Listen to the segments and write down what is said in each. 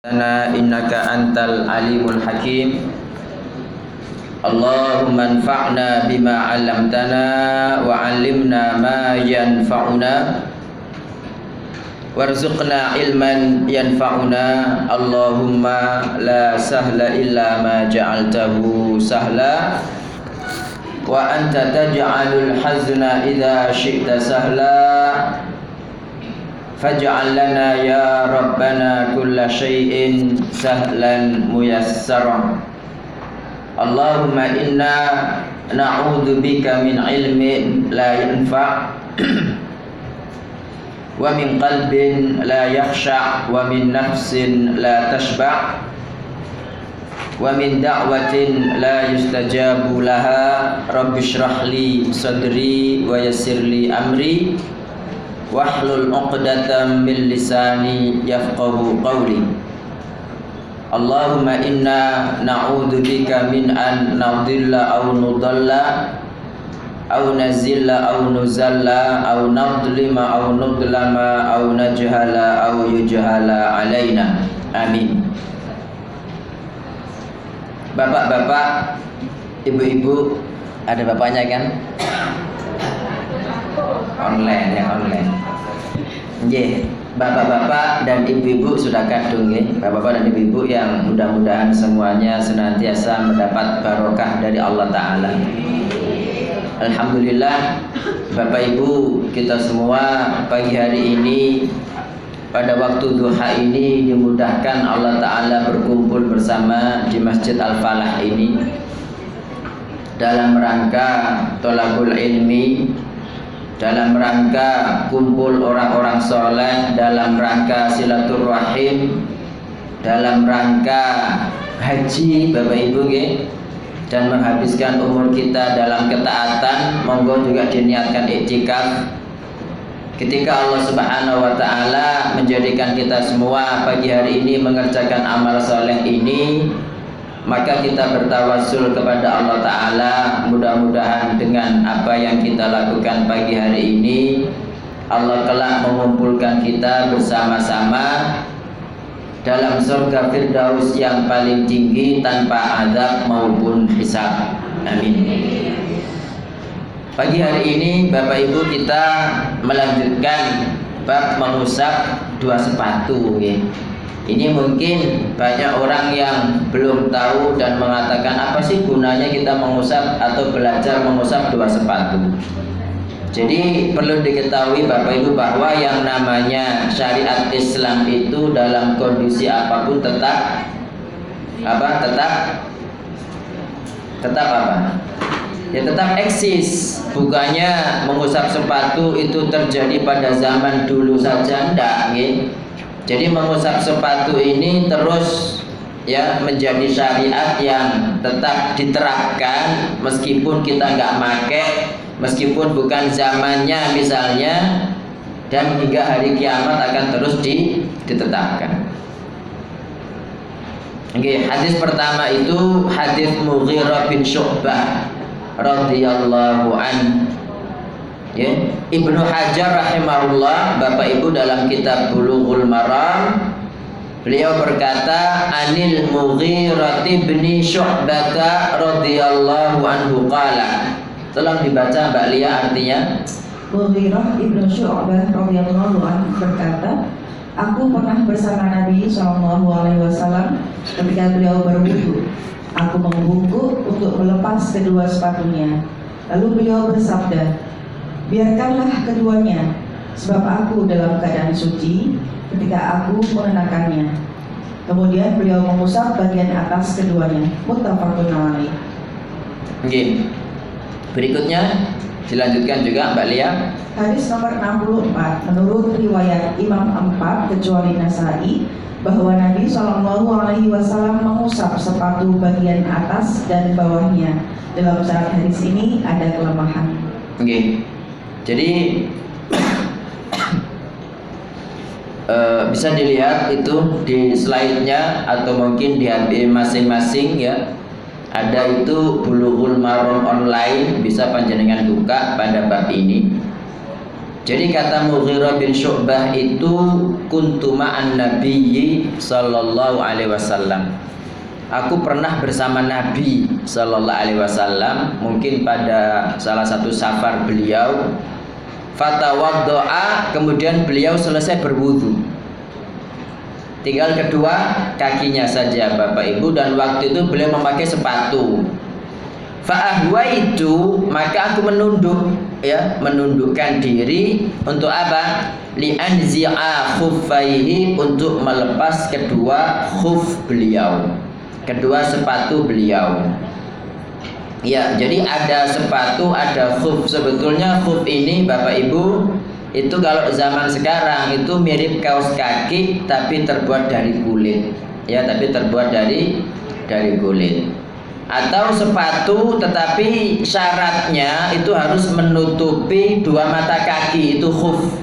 لنا إنك أنت العليم الحكيم. اللهم انفعنا بما علمتنا وعلمنا ما ينفعنا. وارزقنا علما ينفعنا. اللهم لا سهل إلا ما جعلته سهلا. وأنت تجعل الحزن إذا شئت سهلا. فاجعل لنا يا ربنا كل شيء سهلا ميسرا. اللهم إنا نعوذ بك من علم لا ينفع ومن قلب لا يخشع ومن نفس لا تشبع ومن دعوة لا يستجاب لها. رب اشرح لي صدري ويسر لي أمري. wahlul uqdatan min lisani yafqahu qawli. Allahumma inna na'udhu bika min an nadilla au nudalla au nazilla au nuzalla au nadlima au nudlama au najhala au yujhala alaina amin. Bapak-bapak, ibu-ibu, ada bapaknya kan? Online, yang online. Nggih, bapak-bapak dan ibu-ibu sudah kadung nggih. Bapak-bapak dan ibu-ibu yang mudah-mudahan semuanya senantiasa mendapat barokah dari Allah taala. Alhamdulillah Bapak Ibu kita semua pagi hari ini pada waktu duha ini dimudahkan Allah Ta'ala berkumpul bersama di Masjid Al-Falah ini dalam rangka tolabul ilmi dalam rangka kumpul orang-orang soleh dalam rangka silaturahim dalam rangka haji Bapak Ibu ya, dan menghabiskan umur kita dalam ketaatan monggo juga diniatkan iktikaf ketika Allah Subhanahu wa taala menjadikan kita semua pagi hari ini mengerjakan amal soleh ini maka kita bertawasul kepada Allah Ta'ala mudah-mudahan dengan apa yang kita lakukan pagi hari ini Allah kelak mengumpulkan kita bersama-sama dalam surga Firdaus yang paling tinggi tanpa azab maupun hisab amin pagi hari ini Bapak Ibu kita melanjutkan bab mengusap dua sepatu ya. Ini mungkin banyak orang yang belum tahu dan mengatakan apa sih gunanya kita mengusap atau belajar mengusap dua sepatu. Jadi perlu diketahui Bapak Ibu bahwa yang namanya syariat Islam itu dalam kondisi apa pun tetap apa? Tetap tetap apa? Ya tetap eksis. Bukannya mengusap sepatu itu terjadi pada zaman dulu saja enggak, gitu. Jadi mengusap sepatu ini terus ya menjadi syariat yang tetap diterapkan meskipun kita nggak make, meskipun bukan zamannya misalnya dan hingga hari kiamat akan terus di, ditetapkan. Oke, hadis pertama itu hadis Mughirah bin Syu'bah radhiyallahu an Ya. Ibnu Hajar rahimahullah Bapak Ibu dalam kitab Bulughul Maram beliau berkata Anil Mughirah bin Syu'bah radhiyallahu anhu qala Tolong dibaca Mbak Lia artinya Mughirah ibnu Syu'bah radhiyallahu anhu berkata Aku pernah bersama Nabi Shallallahu Alaihi Wasallam ketika beliau berwudu. Aku membungkuk untuk melepas kedua sepatunya. Lalu beliau bersabda, biarkanlah keduanya sebab aku dalam keadaan suci ketika aku mengenakannya kemudian beliau mengusap bagian atas keduanya muttafaqun alaih Oke. Berikutnya dilanjutkan juga Mbak Lia Hadis nomor 64 menurut riwayat Imam 4 kecuali Nasai bahwa Nabi Shallallahu Alaihi Wasallam mengusap sepatu bagian atas dan bawahnya. Dalam syarat hadis ini ada kelemahan. Oke. Jadi eh, bisa dilihat itu di slide-nya atau mungkin di HP masing-masing ya. Ada itu Bulughul Maram online bisa panjenengan buka pada bab ini. Jadi kata Mughirah bin Syu'bah itu kuntu ma'an nabiyyi sallallahu alaihi wasallam. Aku pernah bersama Nabi sallallahu alaihi wasallam mungkin pada salah satu safar beliau fatawaddoa kemudian beliau selesai berwudu. Tinggal kedua kakinya saja Bapak Ibu dan waktu itu beliau memakai sepatu. Fa'ahwa itu maka aku menunduk ya menundukkan diri untuk apa? Li'anzi'a khuffaihi untuk melepas kedua khuf beliau kedua sepatu beliau ya jadi ada sepatu ada khuf. Sebetulnya khuf ini Bapak Ibu itu kalau zaman sekarang itu mirip kaos kaki tapi terbuat dari kulit. Ya tapi terbuat dari dari kulit. Atau sepatu tetapi syaratnya itu harus menutupi dua mata kaki itu khuf.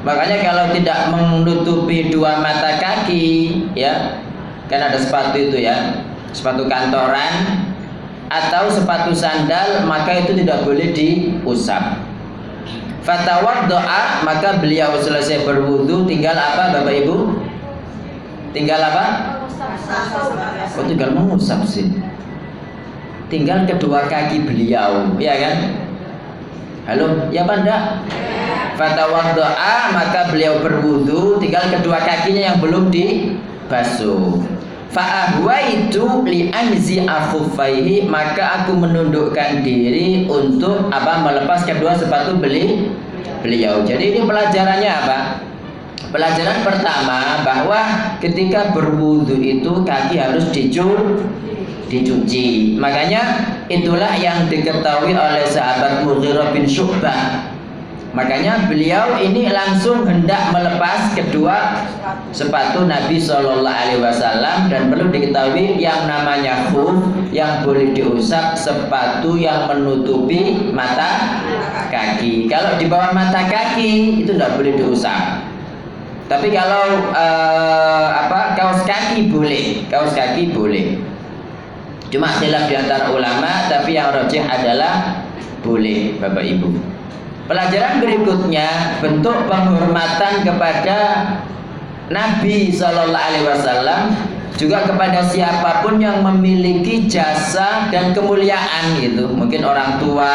Makanya kalau tidak menutupi dua mata kaki ya kan ada sepatu itu ya sepatu kantoran atau sepatu sandal maka itu tidak boleh diusap. Doa maka beliau selesai berwudu tinggal apa Bapak Ibu? Tinggal apa? Oh tinggal mengusap sih. Tinggal kedua kaki beliau ya kan? Halo ya apa enggak? Doa maka beliau berwudu tinggal kedua kakinya yang belum dibasuh Fa'ahwa itu li anzi akhufaihi maka aku menundukkan diri untuk apa melepas kedua sepatu beli beliau. Jadi ini pelajarannya apa? Pelajaran pertama bahwa ketika berwudu itu kaki harus dicuci dicuci. Makanya itulah yang diketahui oleh sahabat Mughirah bin Syu'bah. Makanya beliau ini langsung hendak melepas kedua sepatu Nabi Shallallahu Alaihi Wasallam dan perlu diketahui yang namanya khuf yang boleh diusap sepatu yang menutupi mata kaki. Kalau di bawah mata kaki itu tidak boleh diusap. Tapi kalau uh, apa kaos kaki boleh, kaos kaki boleh. Cuma khilaf di antara ulama, tapi yang rajih adalah boleh, Bapak Ibu. Pelajaran berikutnya bentuk penghormatan kepada Nabi Shallallahu Alaihi Wasallam juga kepada siapa pun yang memiliki jasa dan kemuliaan gitu. Mungkin orang tua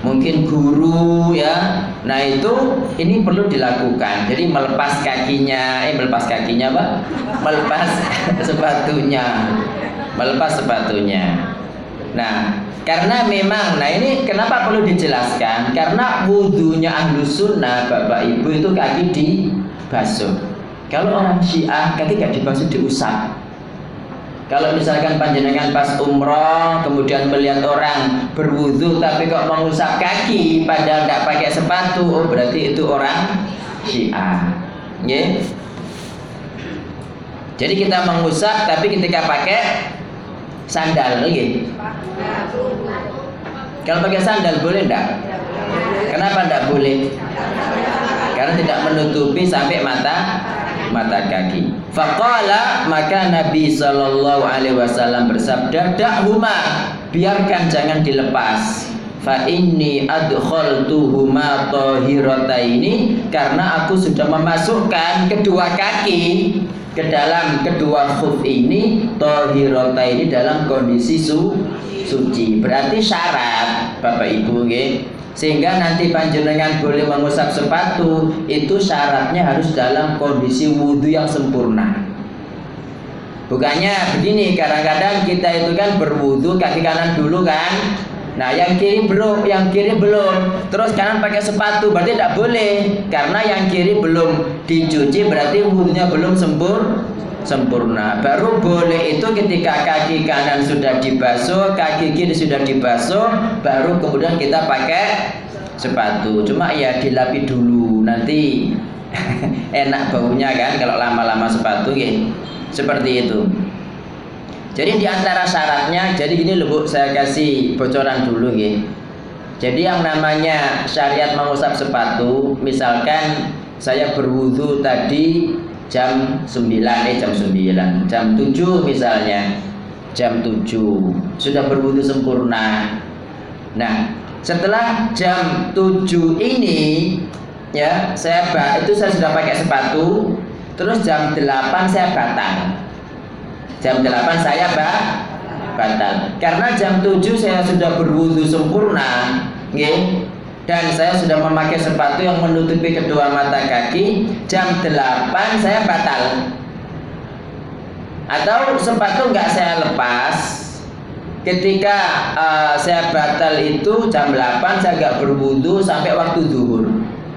mungkin guru ya. Nah itu ini perlu dilakukan. Jadi melepas kakinya eh melepas kakinya pak? Melepas sepatunya. Melepas sepatunya. Nah, karena memang, nah ini kenapa perlu dijelaskan? Karena wudhunya ahlu sunnah, bapak ibu itu kaki dibasuh. Kalau orang syiah kaki gak dibasuh diusap. Kalau misalkan panjenengan pas umroh kemudian melihat orang berwudhu tapi kok mengusap kaki padahal tidak pakai sepatu, oh berarti itu orang Syiah. Yeah. Jadi kita mengusap tapi ketika pakai sandal lagi. Kalau pakai sandal boleh enggak? Kenapa enggak boleh? Karena tidak menutupi sampai mata mata kaki. Faqala maka Nabi sallallahu alaihi wasallam bersabda, "Da'huma, biarkan jangan dilepas." Fa inni adkhaltuhuma tahirataini karena aku sudah memasukkan kedua kaki ke dalam kedua khuf ini tohirota ini dalam kondisi su, suci berarti syarat Bapak Ibu okay? sehingga nanti panjenengan boleh mengusap sepatu itu syaratnya harus dalam kondisi wudhu yang sempurna bukannya begini kadang-kadang kita itu kan berwudhu kaki kanan dulu kan Nah, yang kiri belum, yang kiri belum. Terus kanan pakai sepatu, berarti tidak boleh. Karena yang kiri belum dicuci, berarti wudhunya belum sempur, sempurna. Baru boleh itu ketika kaki kanan sudah dibasuh, kaki kiri sudah dibasuh, baru kemudian kita pakai sepatu. Cuma ya dilapi dulu, nanti enak baunya kan kalau lama-lama sepatu ya. Seperti itu. Jadi di antara syaratnya, jadi gini loh Bu, saya kasih bocoran dulu ya. Jadi yang namanya syariat mengusap sepatu, misalkan saya berwudu tadi jam 9 eh jam 9, jam 7 misalnya. Jam 7 sudah berwudu sempurna. Nah, setelah jam 7 ini ya saya itu saya sudah pakai sepatu terus jam 8 saya batal jam 8 saya ba batal. Karena jam 7 saya sudah berwudu sempurna nggih. Dan saya sudah memakai sepatu yang menutupi kedua mata kaki jam 8 saya batal. Atau sepatu nggak saya lepas. Ketika uh, saya batal itu jam 8 saya nggak berwudu sampai waktu zuhur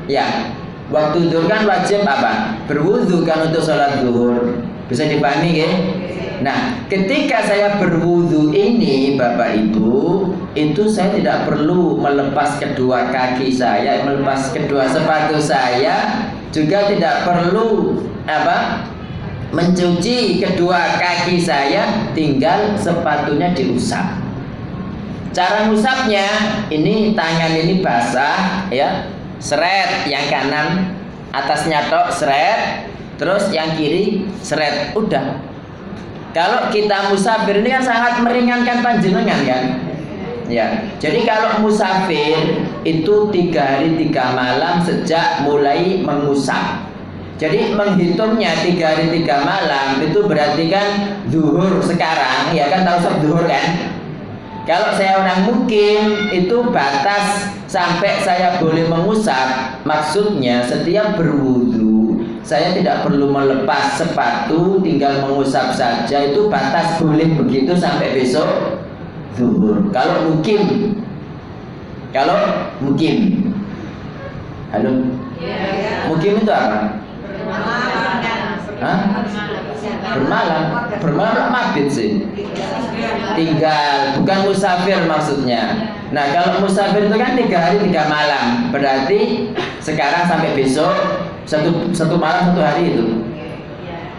ya waktu zuhur kan wajib apa? Berwudu kan untuk sholat zuhur bisa dipahami ya nah ketika saya berwudu ini bapak ibu itu saya tidak perlu melepas kedua kaki saya melepas kedua sepatu saya juga tidak perlu apa mencuci kedua kaki saya tinggal sepatunya diusap. Cara ngusapnya ini tangan ini basah ya seret yang kanan atasnya tok seret terus yang kiri seret udah kalau kita musafir ini kan sangat meringankan panjenengan kan? Ya. Jadi kalau musafir itu tiga hari tiga malam sejak mulai mengusap. Jadi menghitungnya tiga hari tiga malam itu berarti kan duhur sekarang ya kan tahu sob duhur kan? Kalau saya orang mungkin itu batas sampai saya boleh mengusap. Maksudnya setiap berwudu saya tidak perlu melepas sepatu tinggal mengusap saja. Itu batas boleh begitu sampai besok duhur. Kalau mungkin kalau mungkin halo? Mungkin itu apa? Hah? Bermalam, bermalam mabit sih. Tinggal, bukan musafir maksudnya. Nah kalau musafir itu kan tiga hari tiga malam, berarti sekarang sampai besok satu satu malam satu hari itu.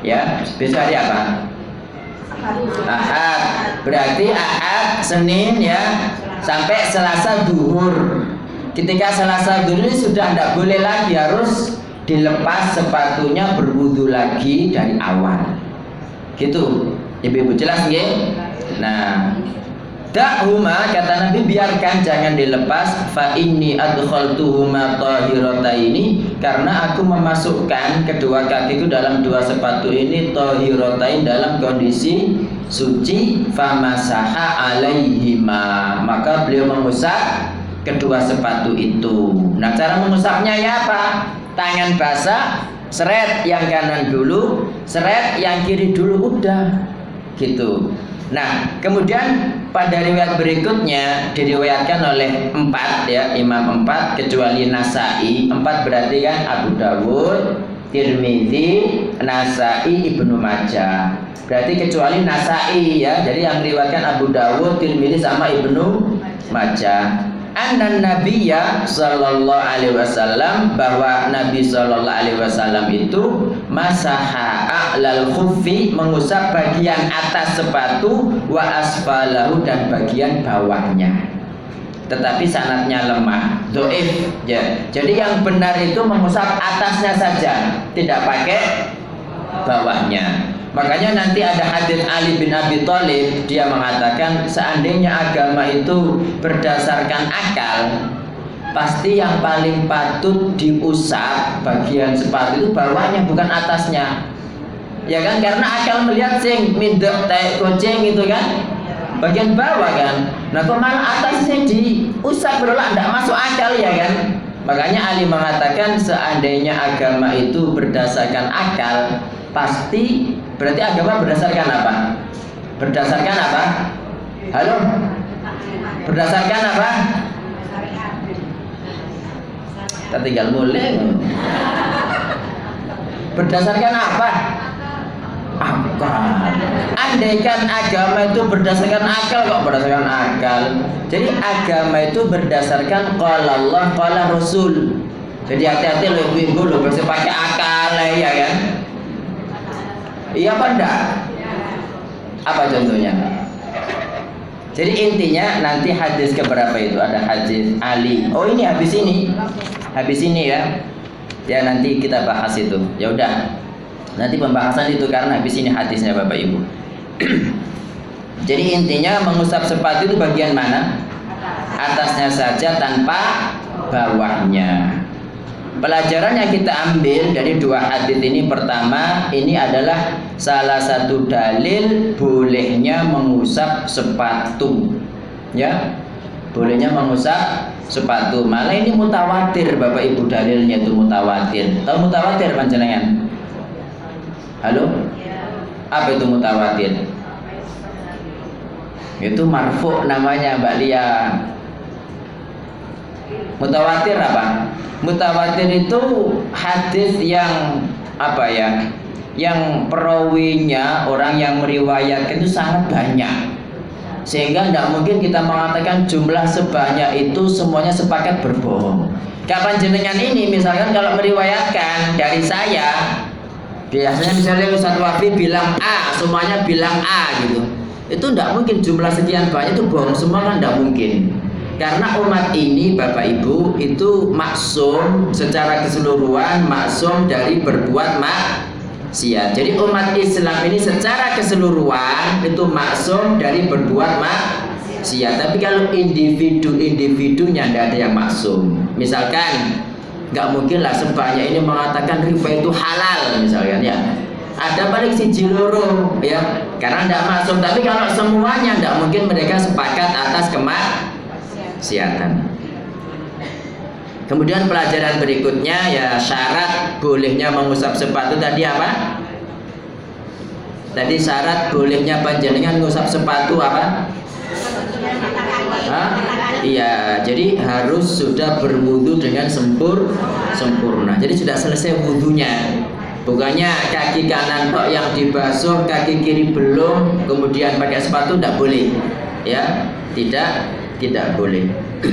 Ya, besok hari apa? Ahad. Berarti Ahad, Senin ya, sampai Selasa duhur. Ketika Selasa duhur ini sudah tidak boleh lagi harus dilepas sepatunya berwudu lagi dari awal. Gitu. Ibu-ibu jelas nggih? Nah Dakhuma kata Nabi biarkan jangan dilepas. Fa adkhaltuhuma tahirataini karena aku memasukkan kedua kakiku dalam dua sepatu ini tahiratain dalam kondisi suci. Famasaha alaihima. Maka beliau mengusap kedua sepatu itu. Nah cara mengusapnya ya apa tangan basah seret yang kanan dulu seret yang kiri dulu udah. Gitu. Nah kemudian pada riwayat berikutnya diriwayatkan oleh empat ya imam empat kecuali Nasai. Empat berarti kan Abu Dawud Tirmidzi Nasai Ibnu Majah. Berarti kecuali Nasai ya. Jadi yang diriwayatkan Abu Dawud Tirmidzi sama Ibnu Majah anna nabiyya sallallahu alaihi wasallam bahwa Nabi sallallahu alaihi wasallam itu masaha a'lal khuffi mengusap bagian atas sepatu wa asfalahu dan bagian bawahnya. Tetapi sanatnya lemah doif ya. Jadi yang benar itu mengusap atasnya saja tidak pakai bawahnya Makanya nanti ada hadis Ali bin Abi Thalib dia mengatakan seandainya agama itu berdasarkan akal pasti yang paling patut diusap bagian sepatu itu bawahnya bukan atasnya. Ya kan karena akal melihat sing mindek tai kucing itu kan bagian bawah kan. Nah kok malah atasnya diusap berulang tidak masuk akal ya kan. Makanya Ali mengatakan seandainya agama itu berdasarkan akal pasti Berarti agama berdasarkan apa? Berdasarkan apa? Halo? Berdasarkan apa? Kita tinggal mulai. Berdasarkan apa? Akal. Andaikan agama itu berdasarkan akal kok berdasarkan akal. Jadi agama itu berdasarkan qala Allah, qala Rasul. Jadi hati-hati lo ibu-ibu lo pakai akal ya kan. Iya apa enggak? Apa contohnya? Jadi intinya nanti hadis keberapa itu ada hadis Ali. Oh ini habis ini, habis ini ya. Ya nanti kita bahas itu. Ya udah. Nanti pembahasan itu karena habis ini hadisnya Bapak Ibu. Jadi intinya mengusap sepatu itu bagian mana? Atasnya saja tanpa bawahnya. Pelajaran yang kita ambil dari dua hadis ini pertama ini adalah salah satu dalil bolehnya mengusap sepatu. Ya. Bolehnya mengusap sepatu. Malah ini mutawatir Bapak Ibu dalilnya itu mutawatir. Tahu mutawatir panjenengan? Halo? Apa itu mutawatir? Itu marfu namanya Mbak Lia. Mutawatir apa? Mutawatir itu hadis yang apa ya? Yang perawinya orang yang meriwayatkan itu sangat banyak. Sehingga tidak mungkin kita mengatakan jumlah sebanyak itu semuanya sepakat berbohong. Kapan jenengan ini misalkan kalau meriwayatkan dari saya biasanya misalnya Ustaz Wafi bilang A, semuanya bilang A gitu. Itu tidak mungkin jumlah sekian banyak itu bohong semua kan tidak mungkin. Karena umat ini Bapak Ibu itu maksum secara keseluruhan maksum dari berbuat maksiat. Jadi umat Islam ini secara keseluruhan itu maksum dari berbuat maksiat. Tapi kalau individu-individunya tidak ada yang maksum. Misalkan nggak mungkin lah sebanyak ini mengatakan riba itu halal misalkan ya ada paling si loro ya karena tidak maksum tapi kalau semuanya tidak mungkin mereka sepakat atas kemak kesehatan. Kemudian pelajaran berikutnya ya syarat bolehnya mengusap sepatu tadi apa? Tadi syarat bolehnya panjenengan mengusap sepatu apa? Iya, jadi harus sudah berwudu dengan sempur sempurna. Jadi sudah selesai wudhunya. Bukannya kaki kanan kok yang dibasuh, kaki kiri belum, kemudian pakai sepatu tidak boleh. Ya, tidak tidak boleh.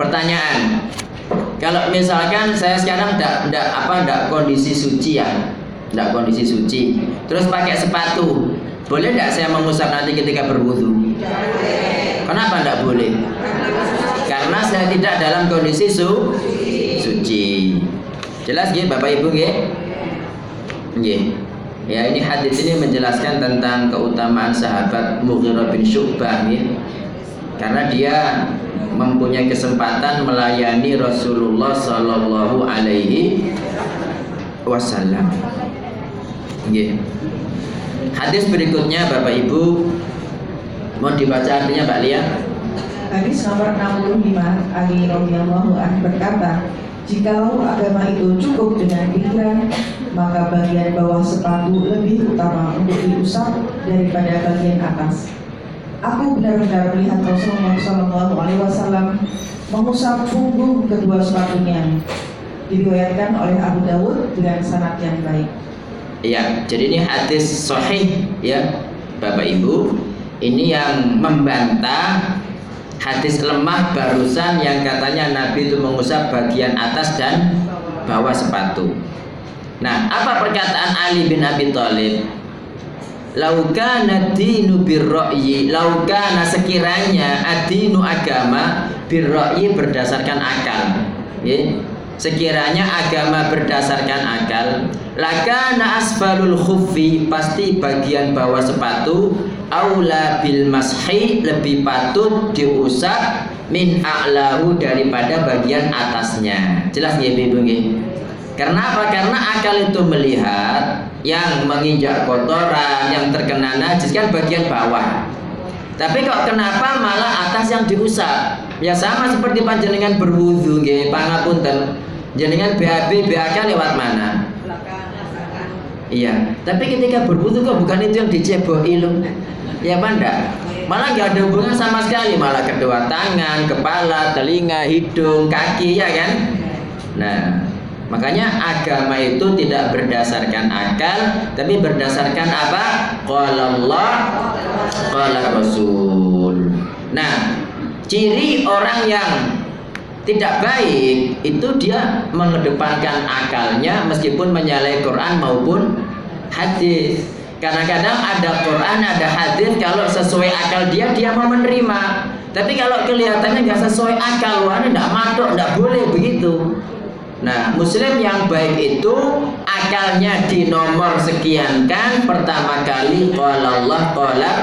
Pertanyaan, kalau misalkan saya sekarang tidak tidak apa tidak kondisi suci ya, tidak kondisi suci, terus pakai sepatu, boleh tidak saya mengusap nanti ketika berwudu? Kenapa tidak boleh? Karena saya tidak dalam kondisi su suci. Jelas gitu Bapak Ibu gitu? Nggih. Ya ini hadis ini menjelaskan tentang keutamaan sahabat Mughirah bin Syu'bah ya. Karena dia mempunyai kesempatan melayani Rasulullah Sallallahu Alaihi Wasallam. Ya. Hadis berikutnya Bapak Ibu mau dibaca artinya Mbak Lia? Hadis nomor 65 Ali radhiyallahu anhu berkata, Jikalau agama itu cukup dengan pikiran, maka bagian bawah sepatu lebih utama untuk diusap daripada bagian atas. Aku benar-benar melihat Rasulullah Wasallam mengusap punggung kedua sepatunya. Diriwayatkan oleh Abu Dawud dengan sanad yang baik. Iya, jadi ini hadis sahih ya, Bapak Ibu. Ini yang membantah hadis lemah barusan yang katanya Nabi itu mengusap bagian atas dan bawah sepatu. Nah, apa perkataan Ali bin Abi Thalib? Laukana dinu birro'yi Laukana sekiranya adinu agama birro'yi berdasarkan akal ya. Sekiranya agama berdasarkan akal Lakana asfalul khuffi Pasti bagian bawah sepatu aula bil mashi lebih patut diusap min a'lahu daripada bagian atasnya. Jelas ya Ibu nggih? Karena apa? Karena akal itu melihat yang menginjak kotoran, yang terkena najis kan bagian bawah. Tapi kok kenapa malah atas yang diusap? Ya sama seperti panjenengan berwudu nggih, pangapunten. Jenengan BAB BAK lewat mana? Iya, tapi ketika berwudu kok bukan itu yang diceboki loh. Ya banda, Malah nggak ada hubungan sama sekali, malah kedua tangan, kepala, telinga, hidung, kaki ya kan? Nah, makanya agama itu tidak berdasarkan akal, tapi berdasarkan apa? Qala Allah, qala Rasul. Nah, ciri orang yang tidak baik itu dia mengedepankan akalnya meskipun menyalahi Quran maupun hadis Kadang-kadang ada Quran, ada hadis kalau sesuai akal dia dia mau menerima. Tapi kalau kelihatannya nggak sesuai akal, wah ini tidak matok, tidak boleh begitu. Nah, Muslim yang baik itu akalnya di nomor sekian kan pertama kali kalau Allah, kalau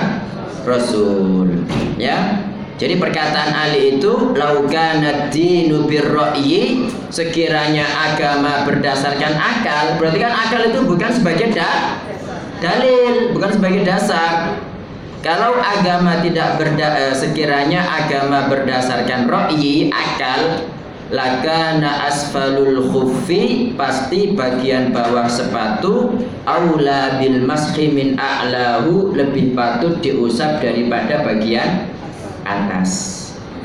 Rasul, ya. Jadi perkataan Ali itu laukana dinu birra'yi sekiranya agama berdasarkan akal, berarti kan akal itu bukan sebagai da, dalil, bukan sebagai dasar. Kalau agama tidak berda, eh, sekiranya agama berdasarkan ra'yi, akal, lakana asfalul khuffi pasti bagian bawah sepatu aula bil mashi min a'lahu lebih patut diusap daripada bagian atas.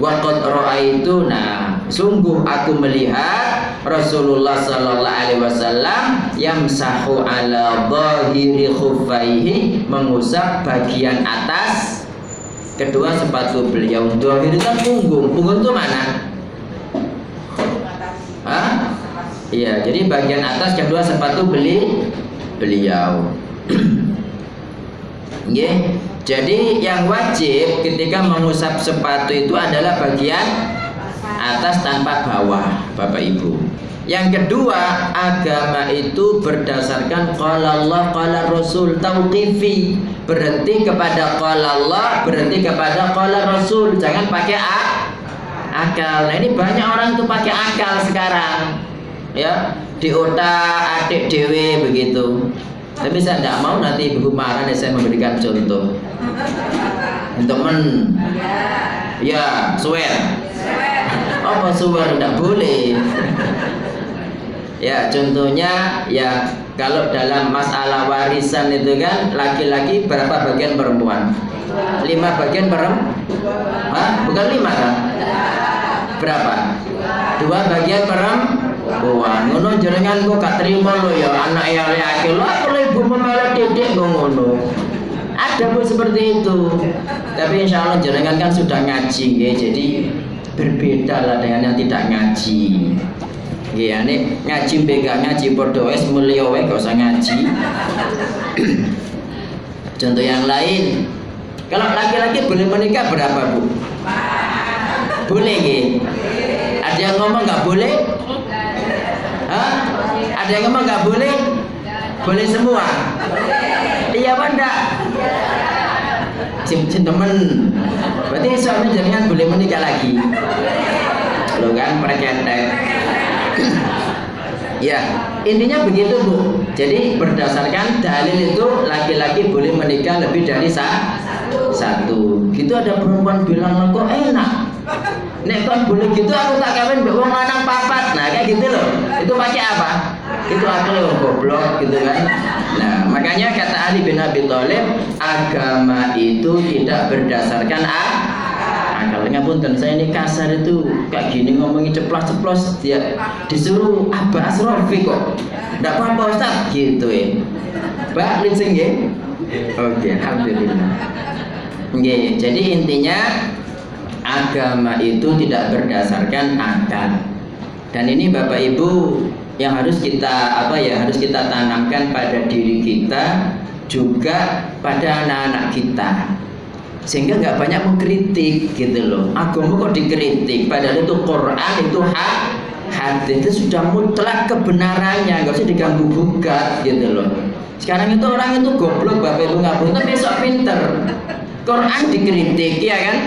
Waqad itu nah sungguh aku melihat Rasulullah sallallahu alaihi wasallam yamsahu ala dhahiri khuffaihi mengusap bagian atas kedua sepatu beliau. Dhahir kan punggung. Punggung itu mana? Hah? Iya, jadi bagian atas kedua sepatu beli beliau. Nggih. Jadi yang wajib ketika mengusap sepatu itu adalah bagian atas tanpa bawah, Bapak Ibu. Yang kedua, agama itu berdasarkan qala Allah qala Rasul tauqifi. Berhenti kepada qala Allah, berhenti kepada qala Rasul. Jangan pakai a akal. Nah, ini banyak orang tuh pakai akal sekarang. Ya, di otak adik dewe begitu. Tapi saya tidak mau nanti ibu marah dan saya memberikan contoh. Untuk men, ya, swear. Apa swear tidak boleh? Ya, contohnya ya kalau dalam masalah warisan itu kan laki-laki berapa bagian perempuan? Lima bagian perempuan? Hah? Bukan lima kan? Berapa? Dua bagian perempuan ngono jenengan kok gak terima lo ya anak ya laki lo aku ibu memelek dedek ngono. Ada pun seperti itu. Tapi insya Allah jenengan kan sudah ngaji ya, jadi berbeda lah dengan yang tidak ngaji. Iya, nih ngaji bega ngaji podo es mulia gak usah ngaji. Contoh yang lain, kalau laki-laki boleh menikah berapa bu? Boleh gitu. Ada yang ngomong nggak boleh? Hah? Ada yang ngomong nggak boleh? Boleh semua? Iya apa enggak? Temen. Berarti suami jangan boleh menikah lagi. Lo kan perketek. ya, intinya begitu bu. Jadi berdasarkan dalil itu laki-laki boleh menikah lebih dari satu. Gitu ada perempuan bilang kok enak Nek kon boleh gitu aku tak kawin mbek wong lanang papat. Nah, kayak gitu loh. Itu pakai apa? Itu akal yang goblok gitu kan. Nah, makanya kata Ali bin Abi Thalib, agama itu tidak berdasarkan a dan saya ini kasar itu kayak gini ngomongin ceplos-ceplos dia disuruh Abah Asrofi kok. Tidak apa-apa Ustaz. Gitu ya. Mbak Linsing ya? Oke Alhamdulillah. Oke, jadi intinya agama itu tidak berdasarkan akal. Dan ini Bapak Ibu yang harus kita apa ya harus kita tanamkan pada diri kita juga pada anak-anak kita sehingga nggak banyak mengkritik gitu loh. Agama kok dikritik? Padahal itu Quran itu hak hadis itu sudah mutlak kebenarannya nggak usah diganggu gugat gitu loh. Sekarang itu orang itu goblok bapak ibu nggak tapi besok pinter. Quran dikritik ya kan?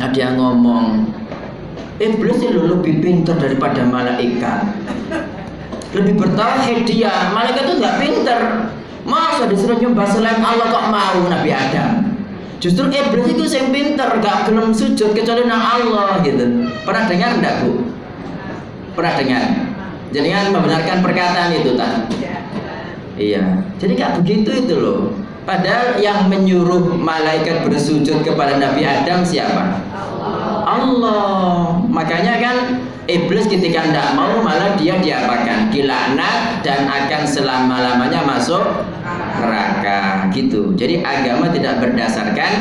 Ada yang ngomong iblis itu lebih pintar daripada malaikat. Lebih bertauhid dia. Malaikat itu nggak pintar masa disuruh nyembah selain Allah kok mau Nabi Adam justru iblis itu yang pintar gak belum sujud kecuali nang Allah gitu pernah dengar enggak bu pernah dengar jadi kan membenarkan perkataan itu tak iya jadi gak begitu itu loh Padahal yang menyuruh malaikat bersujud kepada Nabi Adam siapa? Allah. Makanya kan iblis ketika tidak mau malah dia diapakan? Dilaknat dan akan selama-lamanya masuk neraka gitu. Jadi agama tidak berdasarkan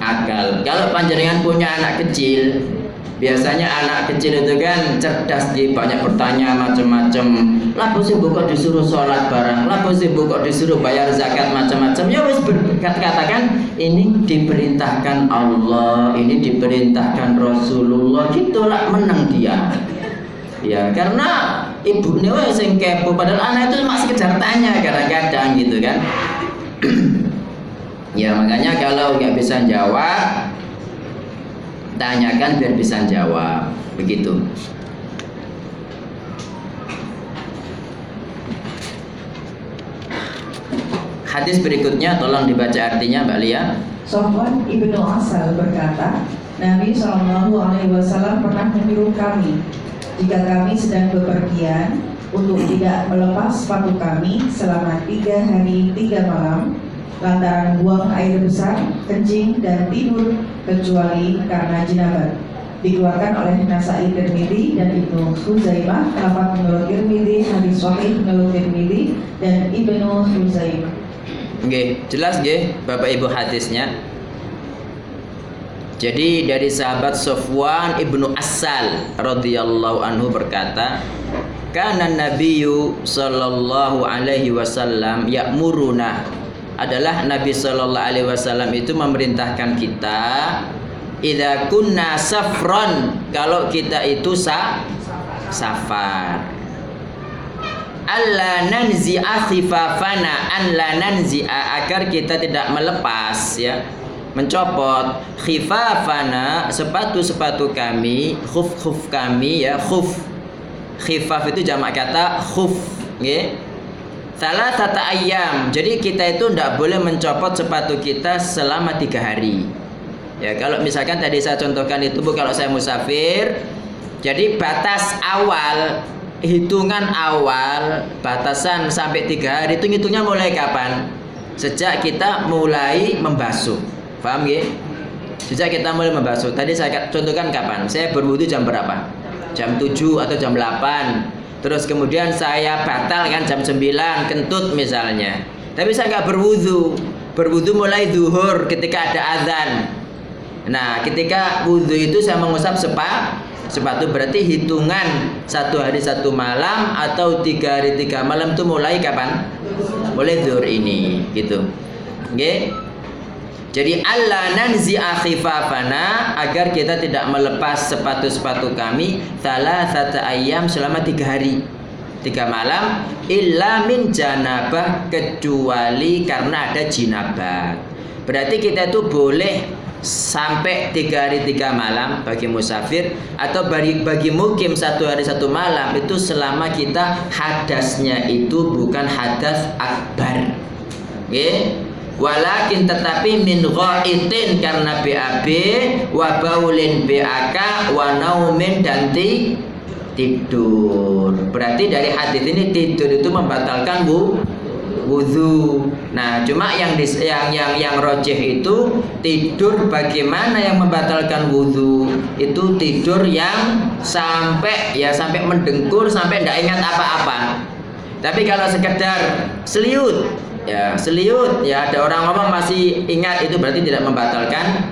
akal. Kalau panjenengan punya anak kecil, biasanya anak kecil itu kan cerdas di banyak bertanya macam-macam lapo sih kok disuruh sholat barang lapo sih kok disuruh bayar zakat macam-macam ya wis katakan ini diperintahkan Allah ini diperintahkan Rasulullah gitulah menang dia ya karena ibu ini sing kepo padahal anak itu cuma sekedar tanya kadang-kadang gitu kan ya makanya kalau nggak bisa jawab tanyakan biar bisa jawab begitu Hadis berikutnya tolong dibaca artinya Mbak Lia. Sofwan ibnu Asal berkata, Nabi Shallallahu Alaihi Wasallam pernah menyuruh kami jika kami sedang bepergian untuk tidak melepas sepatu kami selama tiga hari tiga malam lantaran buang air besar, kencing dan tidur kecuali karena jinabat dikeluarkan oleh Nasai Tirmidzi dan Ibnu Huzaimah kenapa menurut Tirmidzi hadis sahih menurut Tirmidzi dan Ibnu Huzaimah Oke, jelas nggih Bapak Ibu hadisnya. Jadi dari sahabat Sofwan ibnu Asal radhiyallahu anhu berkata, "Kana Nabiyyu sallallahu alaihi wasallam ya'muruna." Adalah Nabi sallallahu alaihi wasallam itu memerintahkan kita idza kunna safron kalau kita itu sa safar alla nanzi'a khifafana an la nanzi'a agar kita tidak melepas ya mencopot. Khifafana sepatu-sepatu kami khuf-khuf kami ya khuf. Khifaf itu jamak kata khuf nggih. Salah tata ayam jadi kita itu tidak boleh mencopot sepatu kita selama tiga hari. Ya kalau misalkan tadi saya contohkan itu bu kalau saya musafir jadi batas awal hitungan awal batasan sampai tiga hari itu hitungnya mulai kapan? Sejak kita mulai membasuh, paham ya? Sejak kita mulai membasuh. Tadi saya contohkan kapan? Saya berwudu jam berapa? Jam 7 atau jam 8 Terus kemudian saya batal kan jam 9 kentut misalnya. Tapi saya nggak berwudu. Berwudu mulai zuhur ketika ada azan. Nah, ketika wudhu itu saya mengusap sepak sepatu berarti hitungan satu hari satu malam atau tiga hari tiga malam itu mulai kapan? Mulai zuhur ini gitu. Oke. Jadi Allah nanzi akhifafana agar kita tidak melepas sepatu-sepatu kami salah satu ayam selama tiga hari. Tiga malam illa min janabah kecuali karena ada jinabah. Berarti kita itu boleh sampai tiga hari tiga malam bagi musafir atau bagi bagi mukim satu hari satu malam itu selama kita hadasnya itu bukan hadas akbar. Okay? Walakin tetapi min ghaitin karena BAB wa baulin BAK wa naumin dan tidur berarti dari hadis ini tidur itu membatalkan bu wudhu. Nah, cuma yang dis, yang yang yang rojeh itu tidur bagaimana yang membatalkan wudhu itu tidur yang sampai ya sampai mendengkur sampai tidak ingat apa-apa. Tapi kalau sekedar seliut ya. Seliut. Ya ada orang ngomong masih ingat itu berarti tidak membatalkan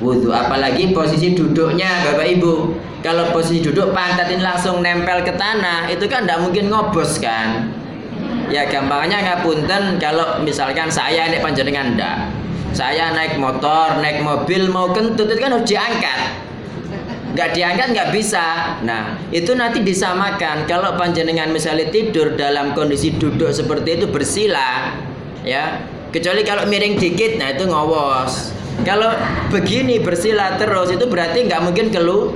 wudhu apalagi posisi duduknya bapak ibu. Kalau posisi duduk pantat ini langsung nempel ke tanah itu kan tidak mungkin ngobos kan? Ya gampangnya ngapunten kalau misalkan saya naik panjenengan ndak. Saya naik motor naik mobil mau kentut itu kan harus diangkat. Nggak diangkat nggak bisa. Nah itu nanti disamakan. Kalau panjenengan misalnya tidur dalam kondisi duduk seperti itu bersila ya. Kecuali kalau miring dikit nah itu ngowos. Kalau begini bersila terus itu berarti nggak mungkin kelu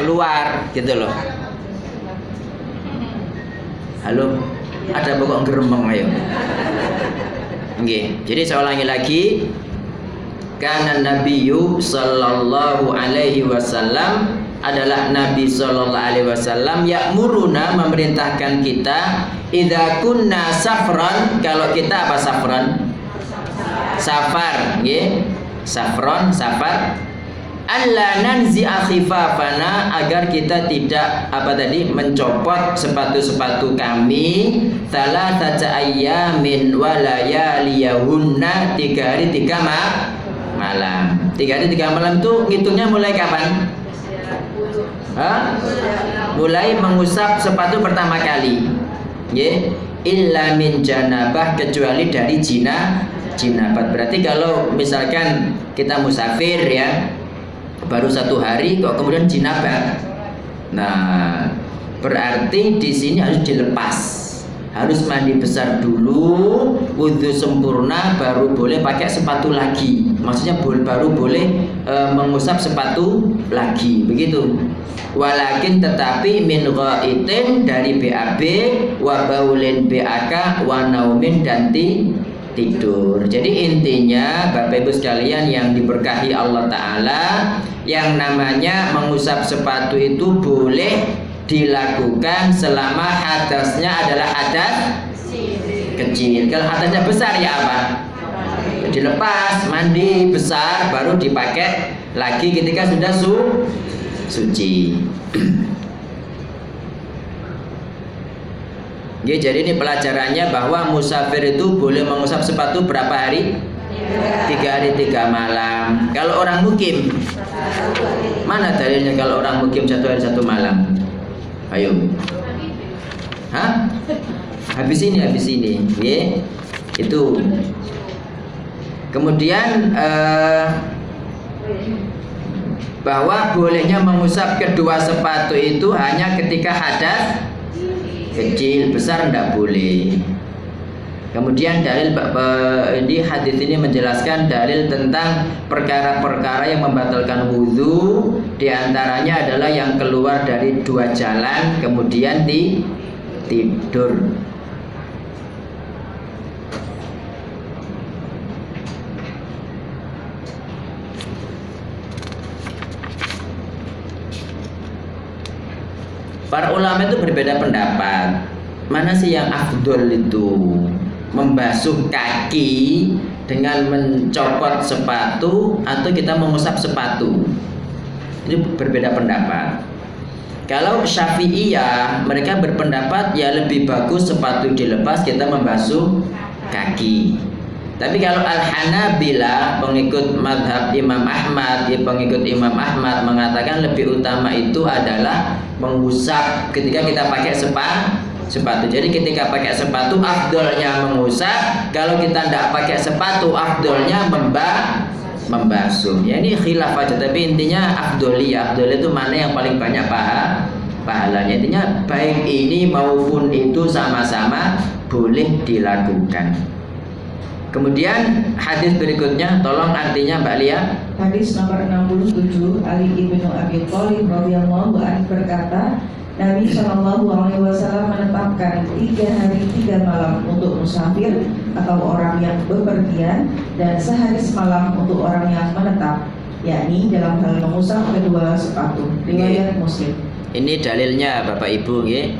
keluar gitu loh. Halo ada pokok gerembeng ayo. Oke, jadi saya ulangi lagi. Karena Nabi sallallahu alaihi wasallam adalah Nabi sallallahu alaihi wasallam muruna memerintahkan kita idza kunna safran kalau kita apa safran? Safar nggih. Safron safar. Alla nanzi akhifafana agar kita tidak apa tadi mencopot sepatu-sepatu kami. Salah saja ayamin walayaliyahunna tiga hari tiga ma malam. Tiga hari tiga malam itu ngitungnya mulai kapan? Hah? mulai mengusap sepatu pertama kali ya illa min janabah kecuali dari jina jinabat. Berarti kalau misalkan kita musafir ya baru satu hari kok kemudian jinabah nah berarti di sini harus dilepas. Harus mandi besar dulu wudhu sempurna baru boleh pakai sepatu lagi maksudnya baru boleh e, mengusap sepatu lagi begitu walakin tetapi min ghaitin dari BAB wa baulin BAK wa naumin dan ti tidur. Jadi intinya Bapak Ibu sekalian yang diberkahi Allah taala yang namanya mengusap sepatu itu boleh dilakukan selama hadasnya adalah hadas kecil. Kalau hadasnya besar ya apa? Dilepas, mandi besar baru dipakai lagi ketika sudah su suci. Ya, jadi ini pelajarannya bahwa musafir itu boleh mengusap sepatu berapa hari? Tiga hari tiga malam. Kalau orang mukim, mana dalilnya kalau orang mukim satu hari satu malam? Ayo. Hah? Habis ini, habis ini. Ya, itu. Kemudian eh, bahwa bolehnya mengusap kedua sepatu itu hanya ketika hadas kecil besar tidak boleh Kemudian dalil di hadis ini menjelaskan dalil tentang perkara-perkara yang membatalkan wudhu di antaranya adalah yang keluar dari dua jalan kemudian di tidur. Para ulama itu berbeda pendapat. Mana sih yang afdol itu? Membasuh kaki dengan mencopot sepatu atau kita mengusap sepatu? Ini berbeda pendapat. Kalau Syafi'iyah mereka berpendapat ya lebih bagus sepatu dilepas kita membasuh kaki. Tapi kalau Al-Hanabila pengikut madhab Imam Ahmad, ya pengikut Imam Ahmad mengatakan lebih utama itu adalah mengusap ketika kita pakai sepa, sepatu. Jadi ketika pakai sepatu afdolnya mengusap, kalau kita tidak pakai sepatu afdolnya memba membasuh. Ya ini khilaf aja tapi intinya afdoli ya. Afdol itu mana yang paling banyak paha pahalanya. Intinya baik ini maupun itu sama-sama boleh dilakukan. Kemudian hadis berikutnya, tolong artinya Mbak Lia. Hadis nomor 67 Ali ibnu Abi Thalib radhiyallahu anhu berkata, Nabi Shallallahu Alaihi Wasallam menetapkan tiga hari tiga malam untuk musafir atau orang yang bepergian dan sehari semalam untuk orang yang menetap, yakni dalam hal mengusap kedua sepatu. Riwayat Muslim. Ini dalilnya Bapak Ibu, ya.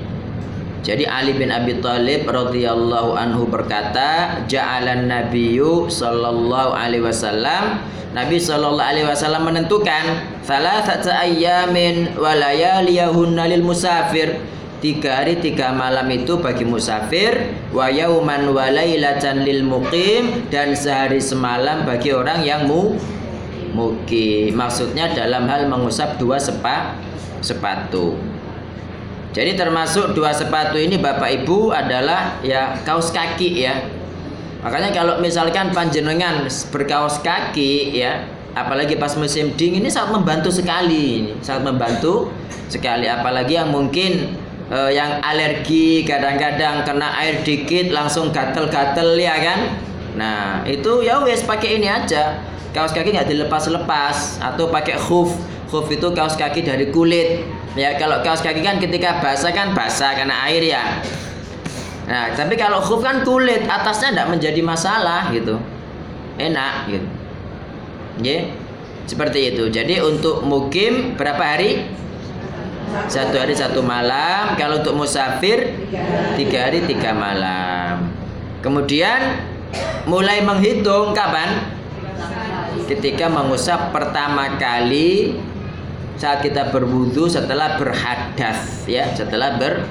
Jadi Ali bin Abi Thalib radhiyallahu anhu berkata, "Ja'alan nabiyyu sallallahu alaihi wasallam" Nabi sallallahu alaihi wasallam menentukan thalathata ayyamin wa layaliyahunna lil musafir. Tiga hari tiga malam itu bagi musafir wa yauman wa lailatan lil muqim dan sehari semalam bagi orang yang mu mukim. Maksudnya dalam hal mengusap dua sepa, sepatu. Jadi termasuk dua sepatu ini Bapak Ibu adalah ya kaos kaki ya. Makanya kalau misalkan panjenengan berkaos kaki ya, apalagi pas musim dingin ini sangat membantu sekali, sangat membantu sekali. Apalagi yang mungkin eh, yang alergi kadang-kadang kena air dikit langsung gatel-gatel ya kan. Nah itu ya wes pakai ini aja. Kaos kaki nggak dilepas-lepas atau pakai hoof. Hoof itu kaos kaki dari kulit Ya kalau kaos kaki kan ketika basah kan basah karena air ya. Nah, tapi kalau khuf kan kulit, atasnya tidak menjadi masalah gitu. Enak gitu. Ya. Seperti itu. Jadi untuk mukim berapa hari? Satu hari satu malam. Kalau untuk musafir tiga hari tiga malam. Kemudian mulai menghitung kapan? Ketika mengusap pertama kali saat kita berwudu setelah berhadas ya setelah ber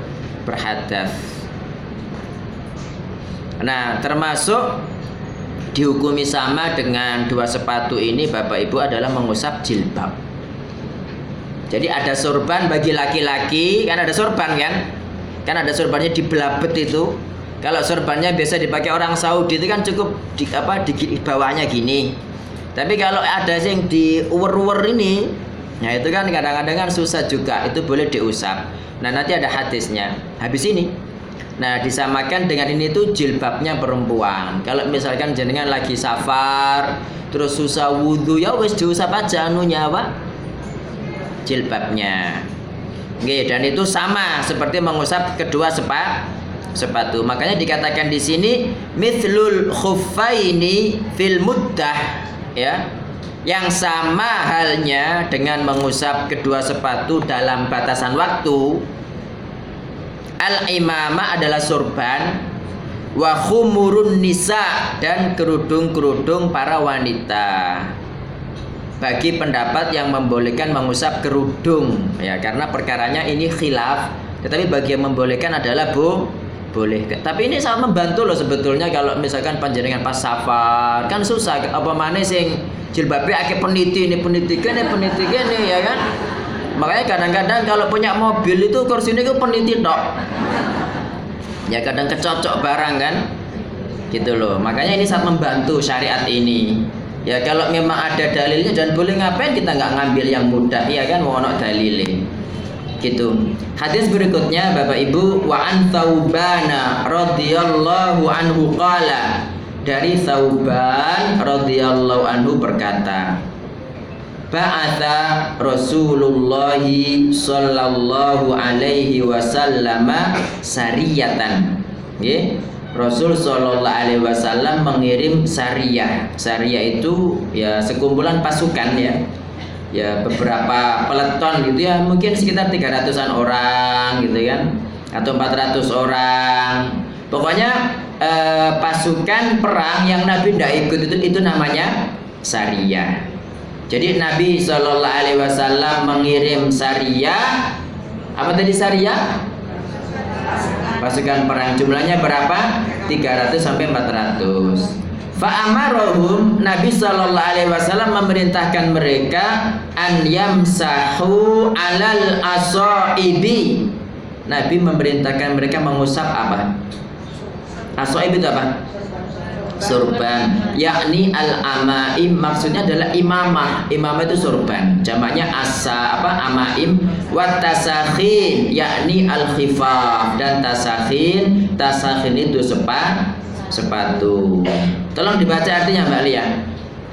berhadas. Nah termasuk dihukumi sama dengan dua sepatu ini Bapak Ibu adalah mengusap jilbab. Jadi ada sorban bagi laki-laki kan ada sorban kan? Kan ada sorbannya di belabet itu. Kalau sorbannya biasa dipakai orang Saudi itu kan cukup di apa di bawahnya gini. Tapi kalau ada yang di uwer-uwer ini Nah itu kan kadang-kadang kan susah juga, itu boleh diusap. Nah nanti ada hadisnya. Habis ini, Nah, disamakan dengan ini tuh jilbabnya perempuan. Kalau misalkan jenengan lagi safar, terus susah wudhu, ya wes diusap aja anunya apa? Jilbabnya. Oke, dan itu sama seperti mengusap kedua sepat sepatu. Makanya dikatakan di sini mithlul khuffaini fil muddah ya. Yang sama halnya dengan mengusap kedua sepatu dalam batasan waktu. Al imama adalah sorban wa khumurun nisa dan kerudung-kerudung para wanita. Bagi pendapat yang membolehkan mengusap kerudung ya karena perkaranya ini khilaf tetapi bagi yang membolehkan adalah bu boleh tapi ini sangat membantu loh sebetulnya kalau misalkan panjenengan pas safar kan susah apa mana sing jilbabnya akeh peniti ini peniti ini peniti ini ya kan Makanya kadang-kadang kalau punya mobil itu kursi ini kan peniti tok. Ya kadang kecocok barang kan. Gitu loh. Makanya ini sangat membantu syariat ini. Ya kalau memang ada dalilnya dan boleh ngapain kita nggak ngambil yang mudah ya kan mau dalilnya gitu. Hadis berikutnya Bapak Ibu wa an Thawbana radhiyallahu anhu qala dari Thauban radhiyallahu anhu berkata ba'atha Rasulullah sallallahu alaihi wasallam sariyatan. Nggih. Rasul sallallahu alaihi wasallam mengirim sariyah. Sariyah itu ya sekumpulan pasukan ya. Ya beberapa peleton gitu ya, mungkin sekitar 300-an orang gitu kan atau 400 orang. Pokoknya eh, pasukan perang yang Nabi tidak ikut itu itu namanya sariyah. Jadi Nabi Shallallahu Alaihi Wasallam mengirim Syariah apa tadi Syariah? Pasukan perang jumlahnya berapa? 300 sampai 400. Fa'amarohum Nabi Shallallahu Alaihi Wasallam memerintahkan mereka an yamsahu alal asoibi. Nabi memerintahkan mereka mengusap apa? Asoib itu apa? surban yakni al amaim maksudnya adalah imamah. Imamah itu surban jamaknya asa apa? Amaim. Wat tasakhin yakni al khifaf dan tasakhin tasakhin itu sepat sepatu tolong dibaca artinya Mbak Lia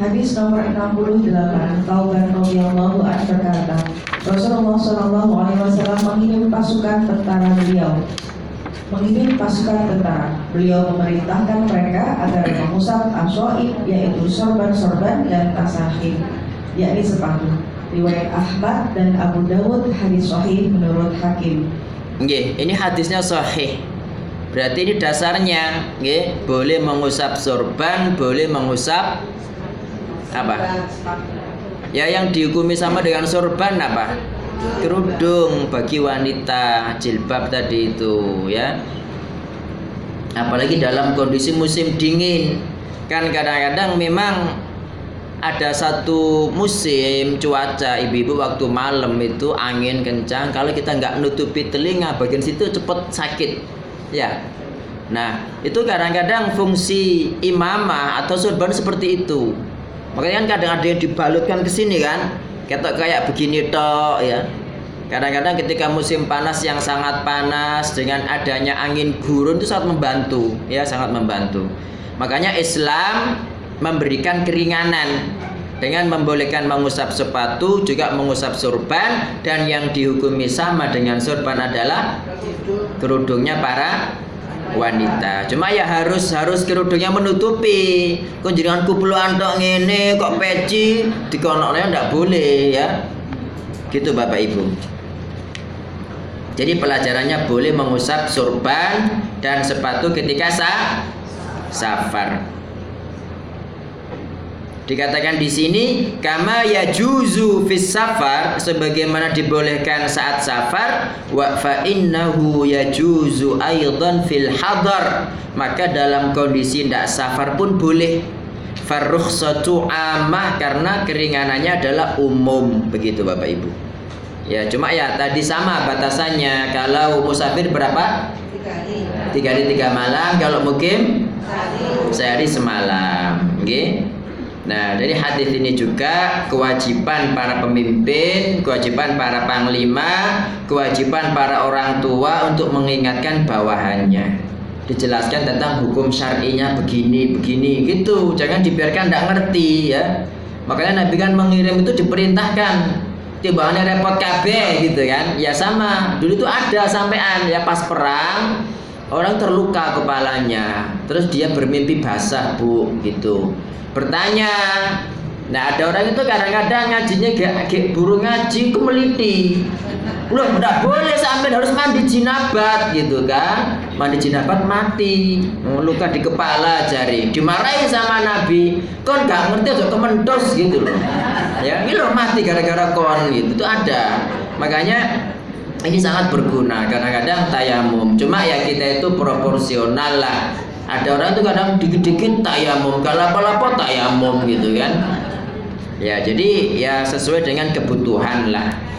Hadis nomor 68 Tauban radhiyallahu anhu berkata Rasulullah Shallallahu alaihi wasallam mengirim pasukan tentara beliau mengirim pasukan tentara. Beliau memerintahkan mereka agar mengusap aswaib yaitu sorban-sorban dan tasahim yakni sepatu. Riwayat Ahmad dan Abu Dawud hadis sahih menurut Hakim. Nggih, ini hadisnya sahih. Berarti ini dasarnya, nggih, boleh mengusap sorban, boleh mengusap apa? Ya yang dihukumi sama dengan sorban apa? kerudung bagi wanita jilbab tadi itu ya apalagi dalam kondisi musim dingin kan kadang-kadang memang ada satu musim cuaca ibu-ibu waktu malam itu angin kencang kalau kita nggak nutupi telinga bagian situ cepet sakit ya. Nah itu kadang-kadang fungsi imamah atau sorban seperti itu. Makanya kan kadang ada yang dibalutkan ke sini kan ketok kayak begini toh ya. Kadang-kadang ketika musim panas yang sangat panas dengan adanya angin gurun itu sangat membantu ya sangat membantu. Makanya Islam memberikan keringanan dengan membolehkan mengusap sepatu juga mengusap surban dan yang dihukumi sama dengan surban adalah kerudungnya para wanita. Cuma ya harus harus kerudungnya menutupi. Kok jangan kupluan tok ngene kok peci dikonoknya ndak boleh ya. Gitu Bapak Ibu. Jadi pelajarannya boleh mengusap surban dan sepatu ketika sa safar. Dikatakan di sini kama ya juzu fis safar sebagaimana dibolehkan saat safar wa fa innahu yajuzu aidan fil hadar maka dalam kondisi tidak safar pun boleh farrukhsatu amah karena keringanannya adalah umum begitu Bapak Ibu. Ya cuma ya tadi sama batasannya kalau musafir berapa? Tiga hari tiga malam kalau mukim sehari semalam. Oke? Nah, dari hadis ini juga kewajiban para pemimpin, kewajiban para panglima, kewajiban para orang tua untuk mengingatkan bawahannya. Dijelaskan tentang hukum syar'inya begini, begini gitu. Jangan dibiarkan tidak ngerti ya. Makanya Nabi kan mengirim itu diperintahkan tiba repot KB gitu kan ya sama dulu itu ada sampean ya pas perang orang terluka kepalanya terus dia bermimpi basah bu gitu bertanya nah ada orang itu kadang-kadang ngajinya gak, gak burung ngaji kemeliti Loh, enggak boleh sampai harus mandi jinabat gitu kan. Mandi jinabat mati, luka di kepala jari. Dimarahi sama Nabi, kon gak ngerti aja kementos gitu loh. Ya, ini loh mati gara-gara kon gitu. Itu ada. Makanya ini sangat berguna kadang-kadang tayamum. Cuma ya kita itu proporsional lah. Ada orang tuh kadang dikit-dikit tayamum, kalau apa-apa tayamum gitu kan. Ya, jadi ya sesuai dengan kebutuhan lah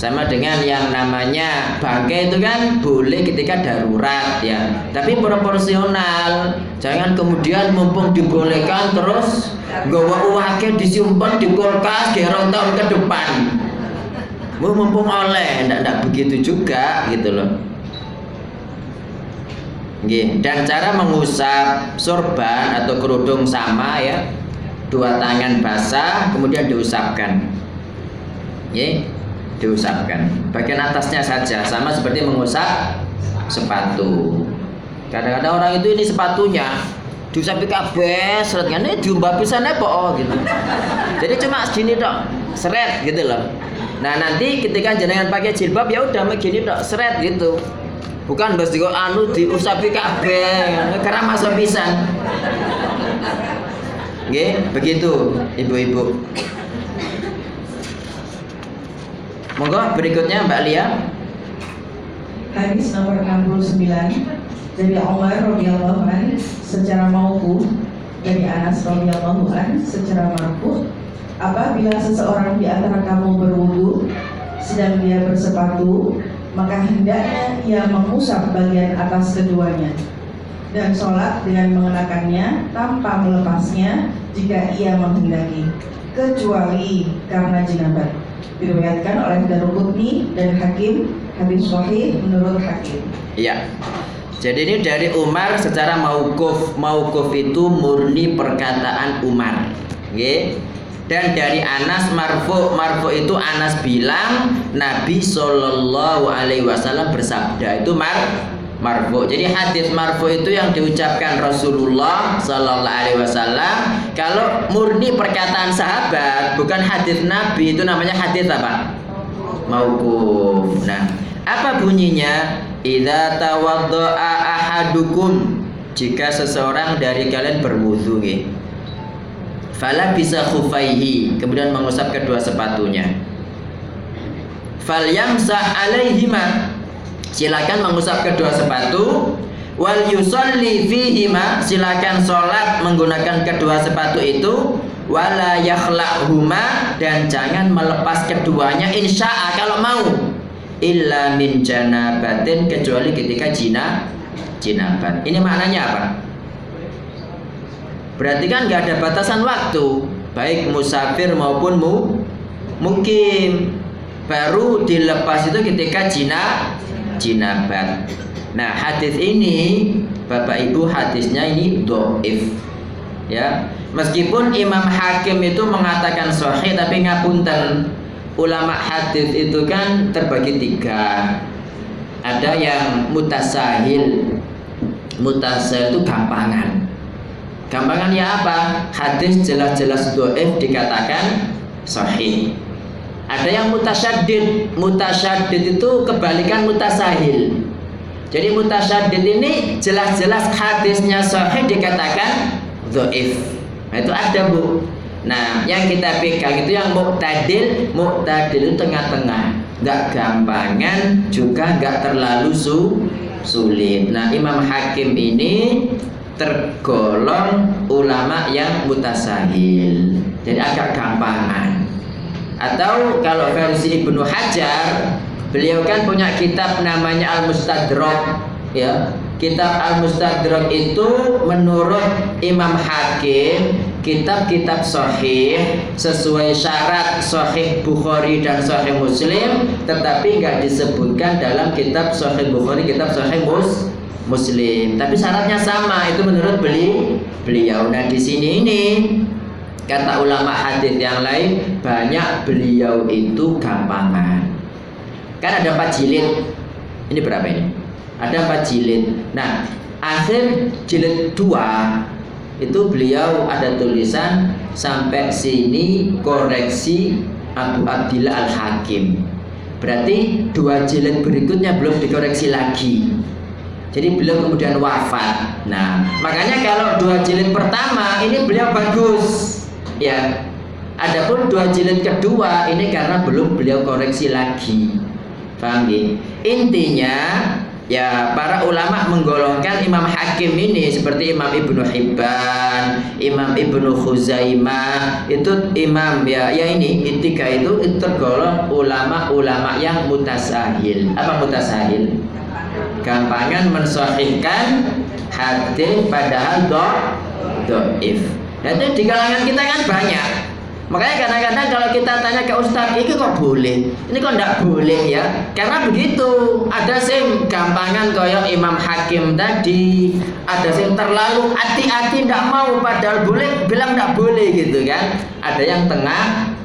sama dengan yang namanya bangkai itu kan boleh ketika darurat ya tapi proporsional jangan kemudian mumpung dibolehkan terus gawa uangnya disimpan di kulkas gerong tahun ke depan mumpung oleh enggak begitu juga gitu loh dan cara mengusap sorban atau kerudung sama ya dua tangan basah kemudian diusapkan Nggih diusapkan. Bagian atasnya saja sama seperti mengusap sepatu. Kadang-kadang orang itu ini sepatunya diusapi kabeh seret ini diumbah apa oh gitu. Jadi cuma segini dok seret gitu loh. Nah nanti ketika jenengan pakai jilbab ya udah begini dok seret gitu. Bukan bos digo anu diusapi kabeh karena masuk pisan. Oke, begitu ibu-ibu. Monggo berikutnya Mbak Lia. Hadis nomor 69 dari Umar radhiyallahu an secara mauquf dari Anas radhiyallahu an secara marfu apabila seseorang di antara kamu berwudu sedang dia bersepatu maka hendaknya ia mengusap bagian atas keduanya dan sholat dengan mengenakannya tanpa melepasnya jika ia menghendaki kecuali karena jinabat diriwayatkan oleh Daruqutni dan Hakim hadis sahih menurut Hakim. Iya. Jadi ini dari Umar secara maukuf. Maukuf itu murni perkataan Umar. Oke. Dan dari Anas marfu marfu itu Anas bilang Nabi Shallallahu Alaihi Wasallam bersabda itu mar marfu. Jadi hadis marfu itu yang diucapkan Rasulullah Sallallahu Alaihi Wasallam. Kalau murni perkataan sahabat, bukan hadis Nabi itu namanya hadis apa? Mauquf. Nah, apa bunyinya? Idza tawaddaa ahadukum jika seseorang dari kalian berwudu Fala bisa khufaihi kemudian mengusap kedua sepatunya. Fal yamsah alaihima silakan mengusap kedua sepatu. Wal yusalli fihima silakan sholat menggunakan kedua sepatu itu. Wala yakhla'huma dan jangan melepas keduanya insya'a kalau mau illa min janabatin kecuali ketika jina jinabat ini maknanya apa berarti kan nggak ada batasan waktu baik musafir maupun mu mukim baru dilepas itu ketika jina jinabat. Nah, hadis ini Bapak Ibu hadisnya ini doif. Ya, meskipun Imam Hakim itu mengatakan sahih tapi ngapunten ulama hadis itu kan terbagi tiga. Ada yang mutasahil. Mutasahil itu gampangan. Gampangan ya apa? Hadis jelas-jelas doif dikatakan sahih. Ada yang mutasyadid. Mutasyadid itu kebalikan mutasahil. Jadi mutasyadid ini jelas-jelas hadisnya sahih dikatakan dhaif. Nah, itu ada, Bu. Nah, yang kita pegang itu yang muktadil, muktadil itu tengah-tengah. Enggak gampangan, juga enggak terlalu su sulit. Nah, Imam Hakim ini tergolong ulama yang mutasahil. Jadi agak gampangan. Atau kalau versi Ibnu Hajar, beliau kan punya kitab namanya Al Mustadrak, ya. kitab Al-Mustadrak itu menurut Imam Hakim kitab-kitab sahih sesuai syarat sahih Bukhari dan sahih Muslim tetapi nggak disebutkan dalam kitab sahih Bukhari kitab sahih Mus Muslim. Tapi syaratnya sama itu menurut beli beliau. Nah di sini ini kata ulama hadis yang lain banyak beliau itu gampangan. Kan ada empat jilid. Ini berapa ini? Ada empat jilid. Nah akhir jilid dua itu beliau ada tulisan sampai sini koreksi Abu Abdillah Al Hakim berarti dua jilid berikutnya belum dikoreksi lagi. Jadi beliau kemudian wafat. Nah makanya kalau dua jilid pertama ini beliau bagus ya. Adapun dua jilid kedua ini karena belum beliau koreksi lagi. Paham ya? intinya ya para ulama menggolongkan Imam Hakim ini seperti Imam Ibnu Hibban, Imam Ibnu Khuzaimah, itu imam ya ya ini tiga itu, itu tergolong ulama-ulama yang mutasahil. Apa mutasahil? Gampangan mensahihkan hadis padahal do doif. Dan di kalangan kita kan banyak. Makanya kadang-kadang kalau kita tanya ke Ustadz, ini kok boleh? Ini kok tidak boleh ya? Karena begitu, ada sing gampangan koyok Imam Hakim tadi, ada sing terlalu hati-hati tidak mau padahal boleh, bilang tidak boleh gitu kan? Ada yang tengah,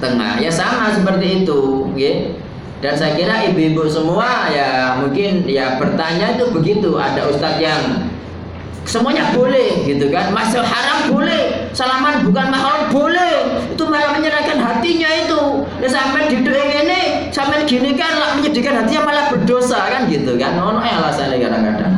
tengah ya sama seperti itu, ya. Dan saya kira ibu-ibu semua ya mungkin ya bertanya itu begitu. Ada ustadz yang semuanya boleh gitu kan? Masuk haram boleh salaman bukan mahal boleh. Itu malah menyerahkan hatinya itu. Ya sampai di ini sampai gini kan lah menyedihkan hatinya malah berdosa kan gitu kan? Oh, eh alasannya kadang-kadang.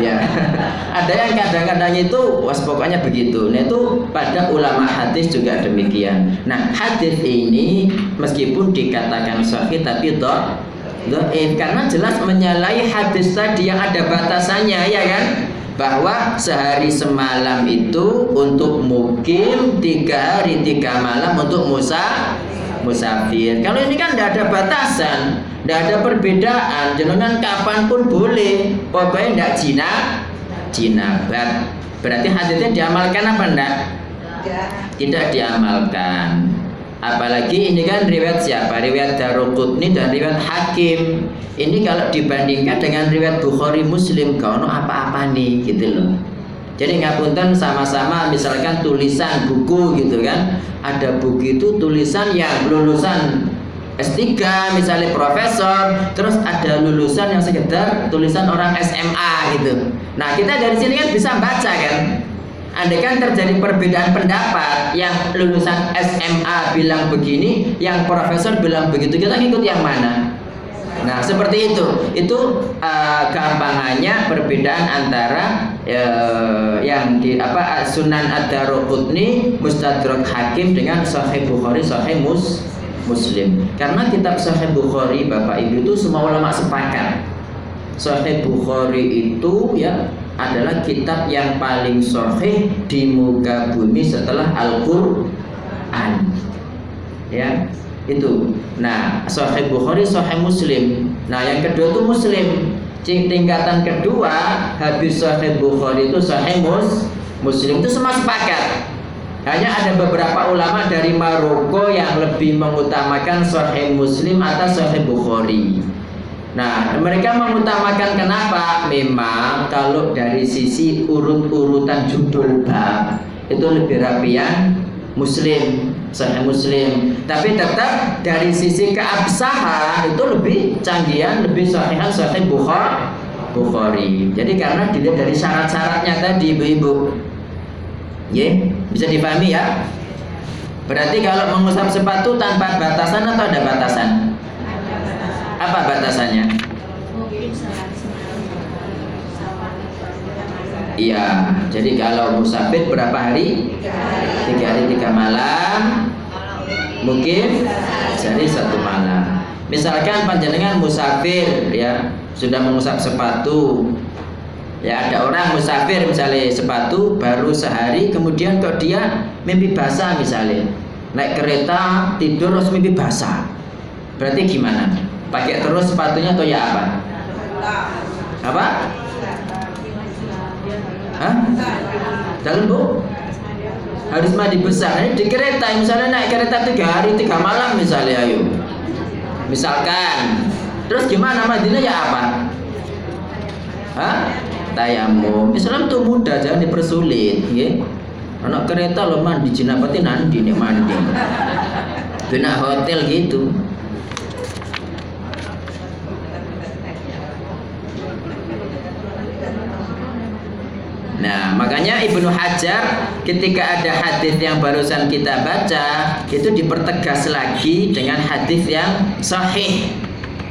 Ya ada yang kadang-kadang itu was pokoknya begitu. Nah itu pada ulama hadis juga demikian. Nah hadis ini meskipun dikatakan sahih tapi toh doif. Karena jelas menyalahi hadis tadi yang ada batasannya ya kan bahwa sehari semalam itu untuk mukim tiga hari tiga malam untuk musa musafir. Kalau ini kan tidak ada batasan tidak ada perbedaan jenengan kapan pun boleh. Pokoknya tidak jina jinabat berarti hadisnya diamalkan apa enggak tidak diamalkan Apalagi ini kan riwayat siapa? Riwayat Daruqutni dan riwayat Hakim. Ini kalau dibandingkan dengan riwayat Bukhari Muslim, kau apa-apa nih gitu loh. Jadi ngapunten sama-sama misalkan tulisan buku gitu kan. Ada buku itu tulisan yang lulusan S3 misalnya profesor, terus ada lulusan yang sekedar tulisan orang SMA gitu. Nah, kita dari sini kan bisa baca kan Andai kan terjadi perbedaan pendapat yang lulusan SMA bilang begini, yang profesor bilang begitu, kita ngikut yang mana? Nah, seperti itu. Itu uh, gampangannya perbedaan antara uh, yang di apa Sunan Ad-Daruqutni, Mustadrak Hakim dengan Sahih Bukhari, Sahih Mus Muslim. Karena kitab Sahih Bukhari Bapak Ibu itu semua ulama sepakat. Sahih Bukhari itu ya adalah kitab yang paling sahih di muka bumi setelah Al-Qur'an. Ya, itu. Nah, Sahih Bukhari, Sahih Muslim. Nah, yang kedua itu Muslim. Tingkatan kedua habis Sahih Bukhari itu Sahih Mus Muslim itu semua sepakat. Hanya ada beberapa ulama dari Maroko yang lebih mengutamakan Sahih Muslim atas Sahih Bukhari. Nah, mereka mengutamakan kenapa? Memang kalau dari sisi urut-urutan judul bab itu lebih rapian Muslim, Sahih Muslim. Tapi tetap dari sisi keabsahan itu lebih canggihan, lebih sahihan Sahih Bukhari. Bukhari. Jadi karena dilihat dari syarat-syaratnya tadi Ibu-ibu. Ya, bisa dipahami ya? Berarti kalau mengusap sepatu tanpa batasan atau ada batasan? Apa batasannya? Iya, jadi kalau musafir berapa hari? Tiga hari tiga malam. Mungkin jadi satu malam. Misalkan panjenengan musafir ya sudah mengusap sepatu. Ya ada orang musafir misalnya sepatu baru sehari kemudian kok dia mimpi basah misalnya naik kereta tidur terus mimpi basah. Berarti gimana? pakai terus sepatunya atau ya apa apa Hah? Dalam bu? Harus mandi besar. Ini di kereta, misalnya naik kereta tiga hari tiga malam misalnya, ayo. Misalkan. Terus gimana mandinya ya apa? Hah? Tayamum. Islam tuh mudah, jangan dipersulit, ya. Anak kereta lo mandi jinapati nanti nih mandi. Di hotel gitu. Nah, makanya Ibnu Hajar ketika ada hadis yang barusan kita baca, itu dipertegas lagi dengan hadis yang sahih.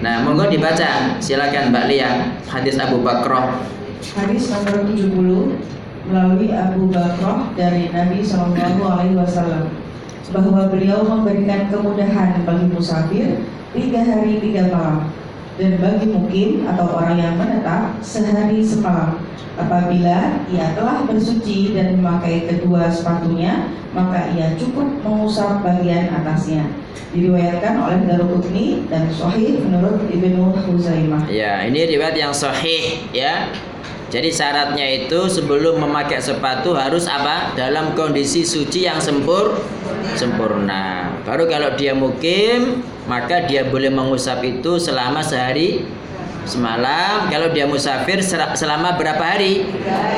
Nah, monggo dibaca. Silakan Mbak Lia, hadis Abu Bakroh. Hadis nomor 70 melalui Abu Bakroh dari Nabi Shallallahu Alaihi Wasallam bahwa beliau memberikan kemudahan bagi musafir tiga hari tiga malam dan bagi mukim atau orang yang menetap sehari semalam apabila ia telah bersuci dan memakai kedua sepatunya maka ia cukup mengusap bagian atasnya diriwayatkan oleh Daruqutni dan Sahih menurut Ibnu Huzaimah Ya, ini riwayat yang sahih ya. Jadi syaratnya itu sebelum memakai sepatu harus apa? Dalam kondisi suci yang sempur sempurna. Baru kalau dia mukim, maka dia boleh mengusap itu selama sehari semalam. Kalau dia musafir sel- selama berapa hari?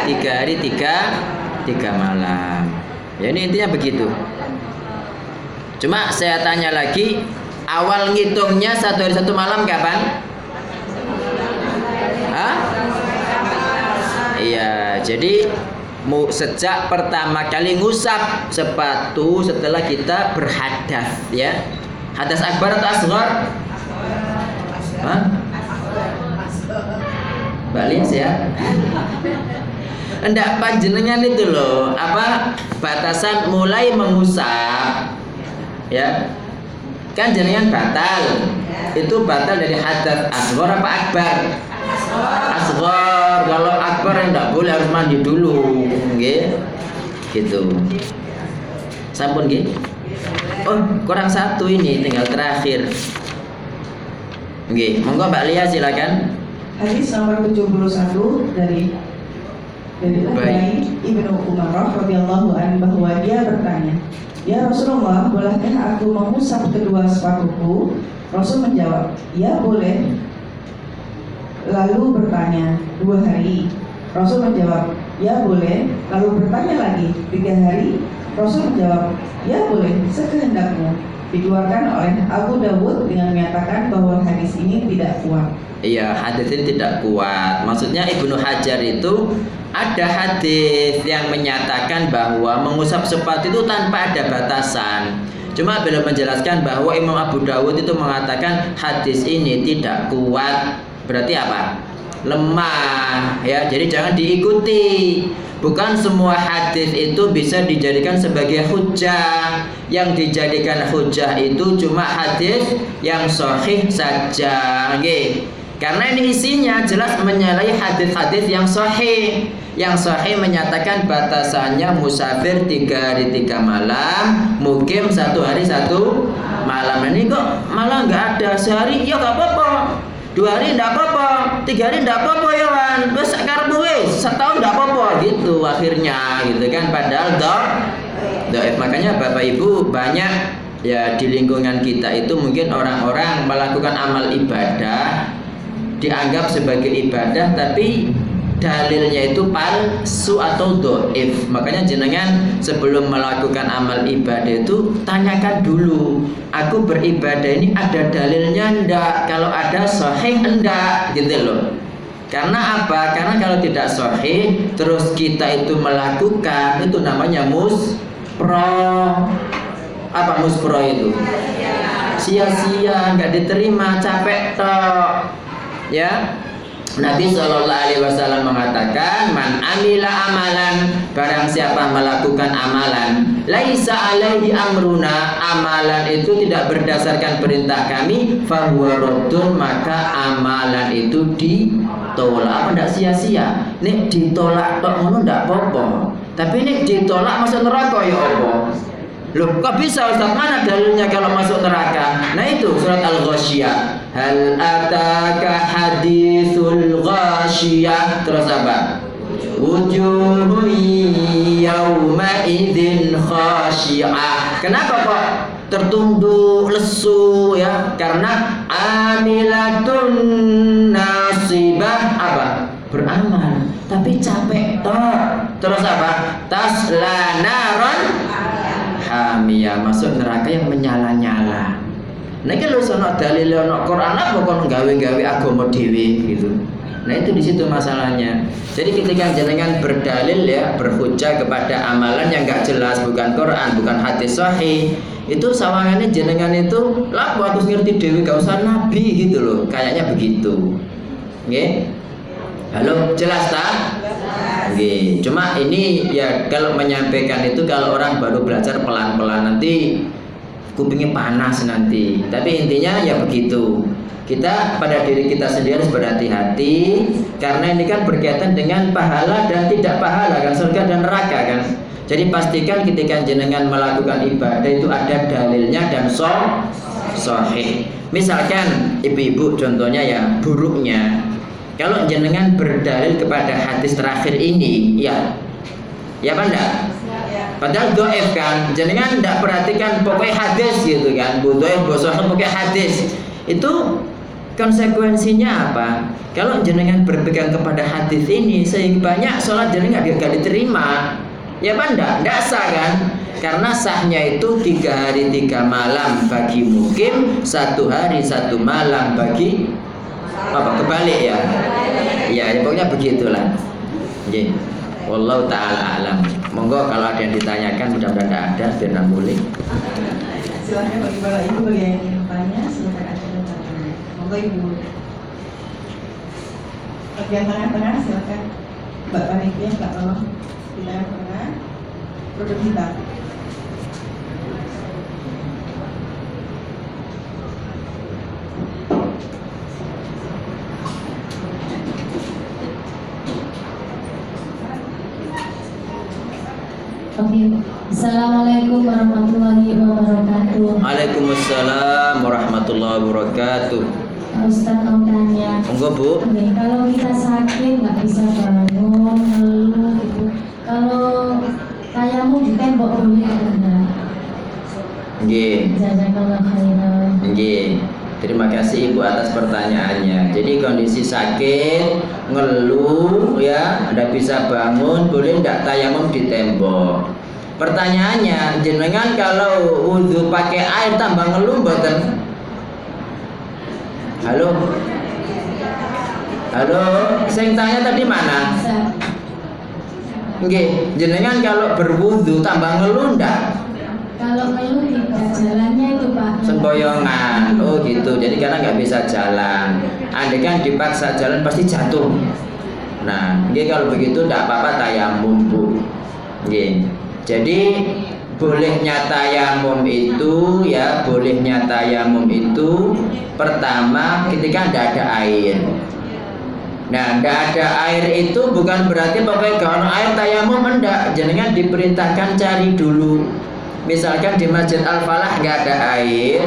Tiga hari tiga tiga malam. Ya ini intinya begitu. Cuma saya tanya lagi, awal ngitungnya satu hari satu malam kapan? Hah? Iya, jadi mu sejak pertama kali ngusap sepatu setelah kita berhadas ya. Hadas akbar atau asghar? Hah? Balik ya. Enggak panjenengan itu loh, apa batasan mulai mengusap ya. Kan jenengan batal. Itu batal dari hadas asghar apa akbar? Asghar. Kalau akbar yang enggak boleh harus mandi dulu, nggih. Gitu. Sampun nggih? Oh, kurang satu ini tinggal terakhir. Nggih, monggo Mbak Lia silakan. Hadis nomor 71 dari dari Ibnu Umar radhiyallahu an bahwa dia bertanya, "Ya Rasulullah, bolehkah aku mengusap kedua sepatuku?" Rasul menjawab, "Ya boleh." Lalu bertanya, "Dua hari?" Rasul menjawab, "Ya boleh." Lalu bertanya lagi, "Tiga hari?" Rasul menjawab, "Ya boleh, sekehendakmu." Dikeluarkan oleh Abu Dawud dengan menyatakan bahwa hadis ini tidak kuat. Iya, hadis ini tidak kuat. Maksudnya Ibnu Hajar itu ada hadis yang menyatakan bahwa mengusap sepatu itu tanpa ada batasan. Cuma beliau menjelaskan bahwa Imam Abu Dawud itu mengatakan hadis ini tidak kuat. Berarti apa? Lemah ya. Jadi jangan diikuti. Bukan semua hadis itu bisa dijadikan sebagai hujah. Yang dijadikan hujah itu cuma hadis yang sahih saja. Nggih. Karena ini isinya jelas menyalahi hadis-hadis yang sahih. Yang sahih menyatakan batasannya musafir tiga hari tiga malam, mukim satu hari satu malam. Nah, Ini kok malah nggak ada sehari? Ya nggak apa-apa. Dua hari nggak apa-apa, tiga hari nggak apa-apa ya kan. Terus karbu setahun nggak apa-apa gitu akhirnya gitu kan. Padahal dok, Doif. Makanya Bapak Ibu banyak ya di lingkungan kita itu mungkin orang-orang melakukan amal ibadah dianggap sebagai ibadah tapi dalilnya itu palsu atau doif makanya jenengan sebelum melakukan amal ibadah itu tanyakan dulu aku beribadah ini ada dalilnya ndak kalau ada sahih enggak gitu loh karena apa? Karena kalau tidak sahih terus kita itu melakukan itu namanya muspro apa muspro itu? Sia-sia, nggak diterima, capek tok. Ya. Nabi Shallallahu Alaihi Wasallam mengatakan, "Man amila amalan, barang siapa melakukan amalan, laisa alaihi amruna, amalan itu tidak berdasarkan perintah kami, fahuwa maka amalan itu ditolak. Enggak sia-sia? Nek ditolak tok ngono ndak apa-apa. Tapi nek ditolak masuk neraka ya apa? Loh, kok bisa Ustaz? Mana dalilnya kalau masuk neraka? Nah itu surat Al-Ghasyiyah. Hal ataka hadithul ghasyiyah. Terus apa? yawma kenapa kok tertunduk lesu ya karena amilatun nasibah apa beramal tapi capek toh terus apa tasla hamia masuk neraka yang menyala-nyala. Nah lho sono dalil ono Quran apa kon gawe-gawe agama dhewe gitu. Nah itu di situ masalahnya. Jadi ketika jenengan berdalil ya berhujah kepada amalan yang nggak jelas bukan Quran bukan hadis sahih itu sawangannya jenengan itu lah aku ngerti dewi gak usah nabi gitu loh. Kayaknya begitu. Oke? Halo, jelas tak? Oke, cuma ini ya kalau menyampaikan itu kalau orang baru belajar pelan-pelan nanti kupingnya panas nanti. Tapi intinya ya begitu. Kita pada diri kita sendiri harus berhati-hati karena ini kan berkaitan dengan pahala dan tidak pahala kan surga dan neraka kan. Jadi pastikan ketika jenengan melakukan ibadah itu ada dalilnya dan so sahih. Misalkan ibu-ibu contohnya ya buruknya kalau jenengan berdalil kepada hadis terakhir ini, ya, ya apa enggak? Padahal doif kan, jenengan enggak perhatikan pokoknya hadis gitu kan, bu doif bosohan pokoknya hadis. Itu konsekuensinya apa? Kalau jenengan berpegang kepada hadis ini, sehingga banyak sholat jenengan gak diterima, ya apa enggak? Enggak sah kan? Karena sahnya itu tiga hari tiga malam bagi mukim, satu hari satu malam bagi apa kebalik ya ya pokoknya begitulah Oke. Wallahu taala alam. Monggo kalau ada yang ditanyakan mudah-mudahan ada biar nggak boleh. Silahkan bagi bapak ibu bagi yang ingin bertanya aja bertanya. Monggo ibu. Bagian tengah-tengah silahkan Mbak Panitia, Mbak tolong di tengah-tengah. Produk hitam. Oke, Assalamualaikum warahmatullahi wabarakatuh. Waalaikumsalam warahmatullahi wabarakatuh. Ustaz mau tanya. Monggo Bu. Oke, kalau kita sakit nggak bisa bangun, ngeluh gitu. Kalau tayamum di tembok boleh atau enggak? Nggih. Jazakallah khairan. Nggih. Terima kasih Ibu atas pertanyaannya. Jadi kondisi sakit, ngeluh ya, tidak bisa bangun, boleh tidak tayamum di tembok. Pertanyaannya, jenengan kalau wudhu pakai air tambah ngeluh mboten? Halo? Halo, saya tanya tadi mana? Nggih, jenengan kalau berwudhu tambah ngeluh ndak? Kalau ngeluh tidak jalannya itu Pak. semboyongan oh gitu jadi karena nggak bisa jalan andai kan dipaksa jalan pasti jatuh nah ini kalau begitu tidak apa-apa tayamum bu Nggih. jadi bolehnya tayamum itu ya bolehnya tayamum itu pertama ketika tidak ada air Nah, tidak ada air itu bukan berarti pokoknya kalau air tayamum enggak. Jenengan diperintahkan cari dulu. Misalkan di Masjid Al Falah nggak ada air,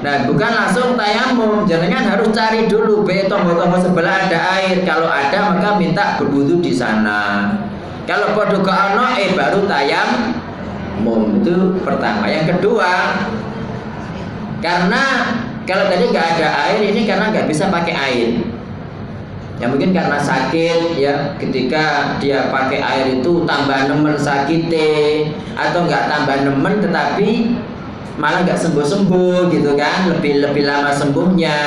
nah bukan langsung tayamum. Jenengan harus cari dulu. Be tombol-tombol sebelah ada air. Kalau ada maka minta berwudu di sana. Kalau podo ono, eh baru tayamum itu pertama. Yang kedua, karena kalau tadi nggak ada air ini karena nggak bisa pakai air ya mungkin karena sakit ya ketika dia pakai air itu tambah nemen sakite atau nggak tambah nemen tetapi malah nggak sembuh sembuh gitu kan lebih lebih lama sembuhnya.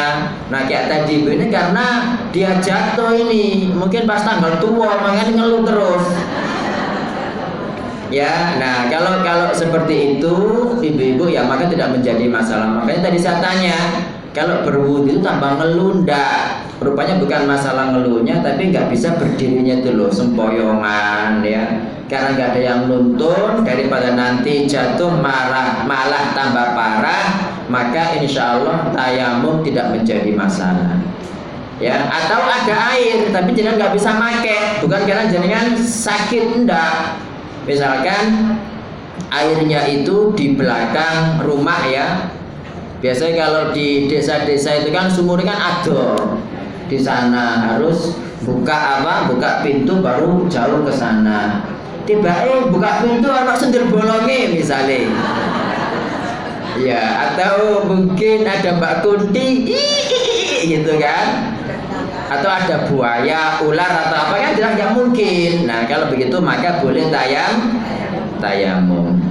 Nah kayak tadi Bu, ini karena dia jatuh ini mungkin pas tanggal tua makanya ngeluh terus. Ya nah kalau kalau seperti itu ibu-ibu ya maka tidak menjadi masalah. Makanya tadi saya tanya kalau berwudu itu tambah ngeluh ndak. Rupanya bukan masalah ngeluhnya tapi nggak bisa berdirinya loh sempoyongan ya. Karena nggak ada yang nuntun daripada nanti jatuh marah malah tambah parah maka insya Allah tayamum tidak menjadi masalah. Ya atau ada air tapi jangan nggak bisa make. Bukan karena jenengan sakit enggak misalkan airnya itu di belakang rumah ya biasanya kalau di desa-desa itu kan sumurnya kan ada. Di sana harus buka apa? Buka pintu baru jauh ke sana. Tiba eh buka pintu anak sendir bolongi misalnya ya atau mungkin ada mbak kunti gitu kan? Atau ada buaya ular atau apa kan jelas nggak mungkin. Nah kalau begitu maka boleh tayam tayamum.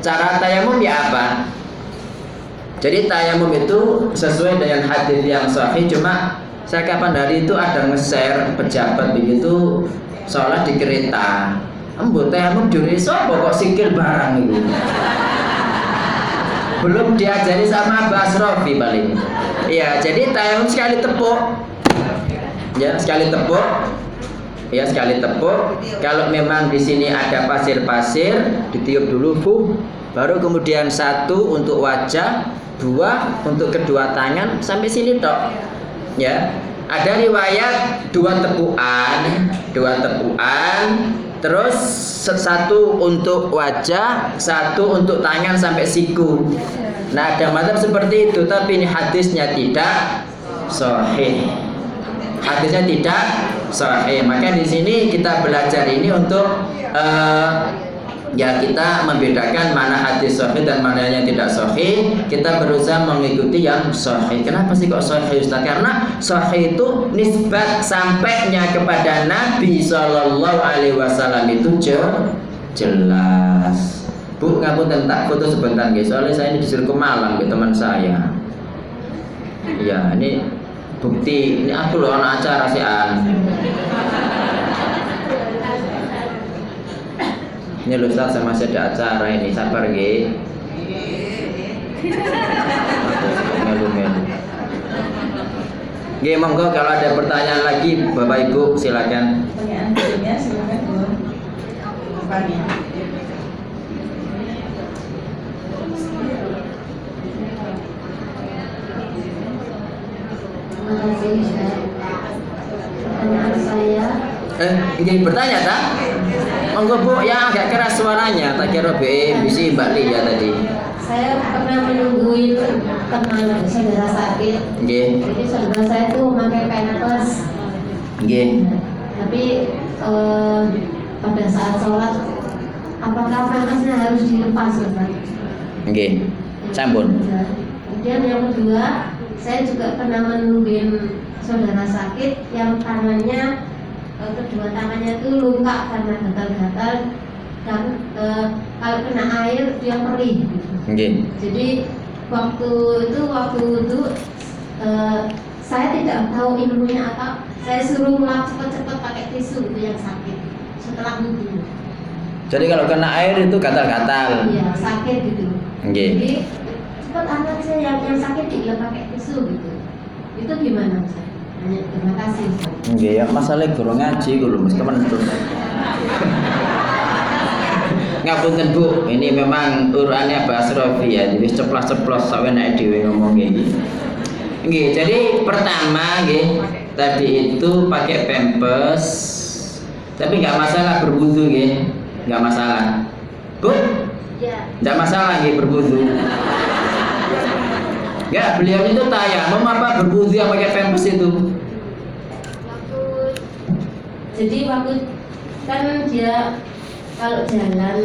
Cara tayamum ya apa jadi tayamum itu sesuai dengan hadis yang sahih cuma saya kapan hari itu ada nge-share pejabat begitu sholat di kereta. Embo tayamum juri sopo kok sikil barang itu? Belum diajari sama Basrofi paling. Iya jadi tayamum sekali tepuk. Ya sekali tepuk. Ya sekali tepuk. Kalau memang di sini ada pasir-pasir ditiup dulu bu. Baru kemudian satu untuk wajah dua untuk kedua tangan sampai sini tok. Ya. Ada riwayat dua tepuan dua tepuan. Terus satu untuk wajah satu untuk tangan sampai siku. Nah ada macam seperti itu tapi ini hadisnya tidak sahih. Hadisnya tidak sahih. Maka di sini kita belajar ini untuk uh, ya kita membedakan mana hadis sahih dan mana yang tidak sahih. Kita berusaha mengikuti yang sahih. Kenapa sih kok sahih Ustaz? Karena sahih itu nisbat sampainya kepada Nabi Shallallahu Alaihi Wasallam itu jelas. Bu ngaku tentang foto sebentar guys soalnya saya ini disuruh ke Malang ke teman saya. Ya ini bukti. Ini aku loh acara sih an Ini Ustaz, saya masih ada acara ini, sabar. Melu-melu. G, monggo kalau ada pertanyaan lagi Bapak Ibu silakan. Pertanyaan berikutnya silakan Bu. Fani. Terima kasih. Pertanyaan saya, Eh, ingin bertanya tak? Monggo Bu, yang agak keras suaranya, tak kira B, bisi Mbak Lia tadi. saya pernah menungguin teman saudara sakit. G, Jadi saudara saya tuh memakai pampers. G. Tapi eh, pada saat sholat, apakah pampersnya harus dilepas Ustaz? G. Sampun. Kemudian yang kedua, saya juga pernah menungguin saudara sakit yang tangannya eh, kedua tangannya itu luka karena gatal-gatal dan eh, kalau kena air dia perih. gitu. Jadi waktu itu waktu itu eh, saya tidak tahu ilmunya apa. Saya suruh lap cepat-cepat pakai tisu itu yang sakit setelah wudhu. Jadi kalau kena air itu gatal-gatal. Iya sakit gitu. Jadi cepat anak saya yang yang sakit dia pakai tisu gitu. Itu gimana Ustaz? Terima kasih. Nggih, ya masalah guru ngaji kulo mesti menentu. Ngapunten Bu, ini memang urutannya Mbak Asrofi ya, jadi ceplos-ceplos sampe nek dhewe ngomong iki. Nggih, jadi pertama nggih, tadi itu pakai pampers tapi nggak masalah berwudu nggih, nggak masalah. Bu, Ya, nggak masalah nggih berwudu. Ya, beliau itu tayamum apa berwudu yang pakai pampers itu? Jadi waktu kan dia kalau jalan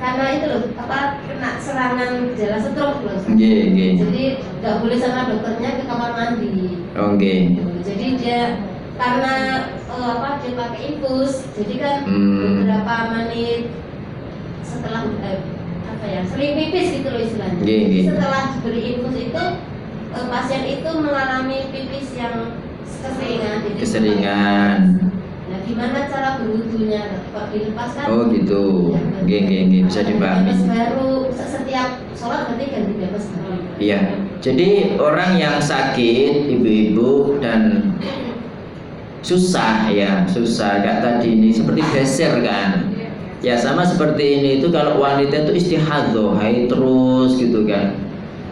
karena itu loh apa kena serangan jalan stroke loh. Nggih, nggih. Jadi nggak boleh sama dokternya ke kamar mandi. Oh, nggih. Jadi dia karena eh, apa dia pakai infus, jadi kan Hmm. beberapa menit setelah eh, apa ya sering pipis gitu loh istilahnya. Nggih, nggih. Setelah diberi infus itu eh, pasien itu mengalami pipis yang keseringan. Jadi Keseringan. Gimana cara berwudunya? Kok dilepaskan? Oh gitu. Nggih, nggih, nggih, bisa dipahami. Baru setiap sholat berarti ganti bebas baru. Iya. Jadi orang yang sakit, ibu-ibu dan susah ya, susah kayak tadi ini seperti geser kan. Ya sama seperti ini itu kalau wanita itu istihadoh, haid terus gitu kan.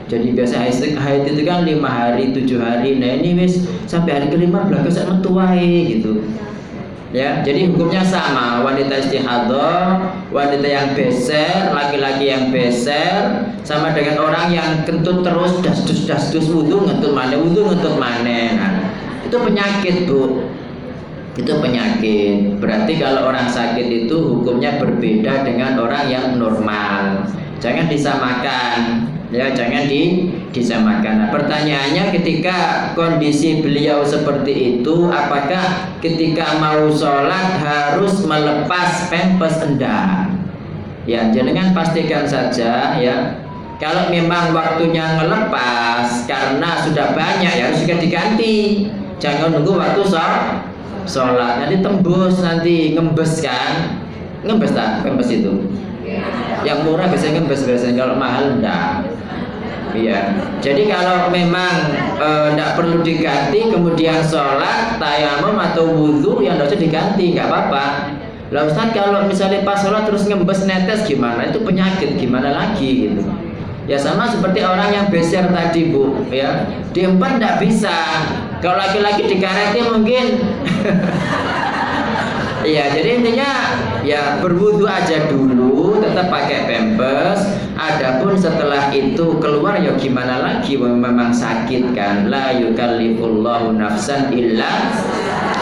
Jadi biasa haid, haid itu kan lima hari, tujuh hari. Nah ini wis sampai hari kelima belakang saya metuai gitu. Ya, jadi hukumnya sama. Wanita istihadah, wanita yang beser, laki-laki yang beser, sama dengan orang yang kentut terus dasdus dasdus wudhu ngentut mana wudhu ngentut mana. Nah, itu penyakit bu itu penyakit berarti kalau orang sakit itu hukumnya berbeda dengan orang yang normal jangan disamakan ya jangan di disamakan. Nah, pertanyaannya ketika kondisi beliau seperti itu apakah ketika mau sholat harus melepas pempes enggak? Ya jangan pastikan saja ya. Kalau memang waktunya ngelepas karena sudah banyak ya harus juga diganti. Jangan nunggu waktu sholat sholat. Nanti tembus nanti ngembes kan? Ngembes tak ngembes itu? Yang murah biasanya ngembes biasanya kalau mahal enggak iya. Jadi kalau memang enggak e, perlu diganti kemudian sholat tayamum atau wudhu yang harus diganti nggak apa-apa. Lah Ustaz kalau misalnya pas sholat terus ngembes netes gimana? Itu penyakit gimana lagi gitu. Ya sama seperti orang yang beser tadi bu, ya. Diempat tidak bisa. Kalau laki-laki dikareti mungkin. Iya, jadi intinya ya berwudu aja dulu, tetap pakai pampers. Adapun setelah itu keluar ya gimana lagi? Memang sakit kan? La yukallifullahu nafsan illa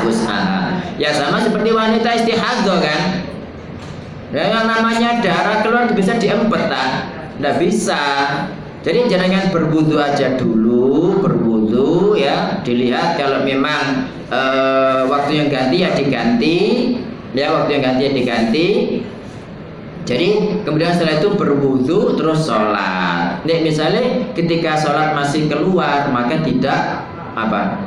usaha. Ya sama seperti wanita istihadah kan? Ya, yang namanya darah keluar bisa diempet tak? Tidak bisa. Jadi jangan berwudu aja dulu, berwudu ya, dilihat kalau memang e, waktu yang ganti ya diganti, ya waktu yang ganti ya diganti. Jadi kemudian setelah itu berwudu terus sholat. Nih misalnya ketika sholat masih keluar maka tidak apa?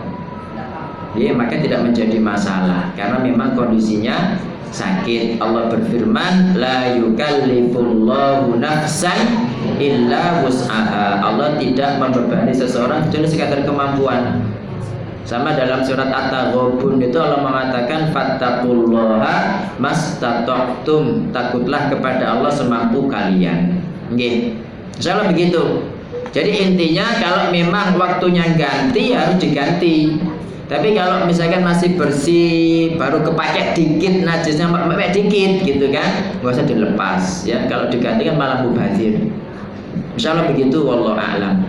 Ya, maka tidak menjadi masalah karena memang kondisinya sakit. Allah berfirman, la yukallifullahu nafsan illa wus'aha. Allah tidak membebani seseorang kecuali sekadar kemampuan. Sama dalam surat At-Taghabun itu Allah mengatakan fattaqullaha mastata'tum. Takutlah kepada Allah semampu kalian. Nggih. Insyaallah begitu. Jadi intinya kalau memang waktunya ganti harus diganti. Tapi kalau misalkan masih bersih, baru kepake dikit najisnya mek dikit gitu kan, nggak usah dilepas ya. Kalau diganti kan malah mubazir. Insyaallah begitu wallahu a'lam.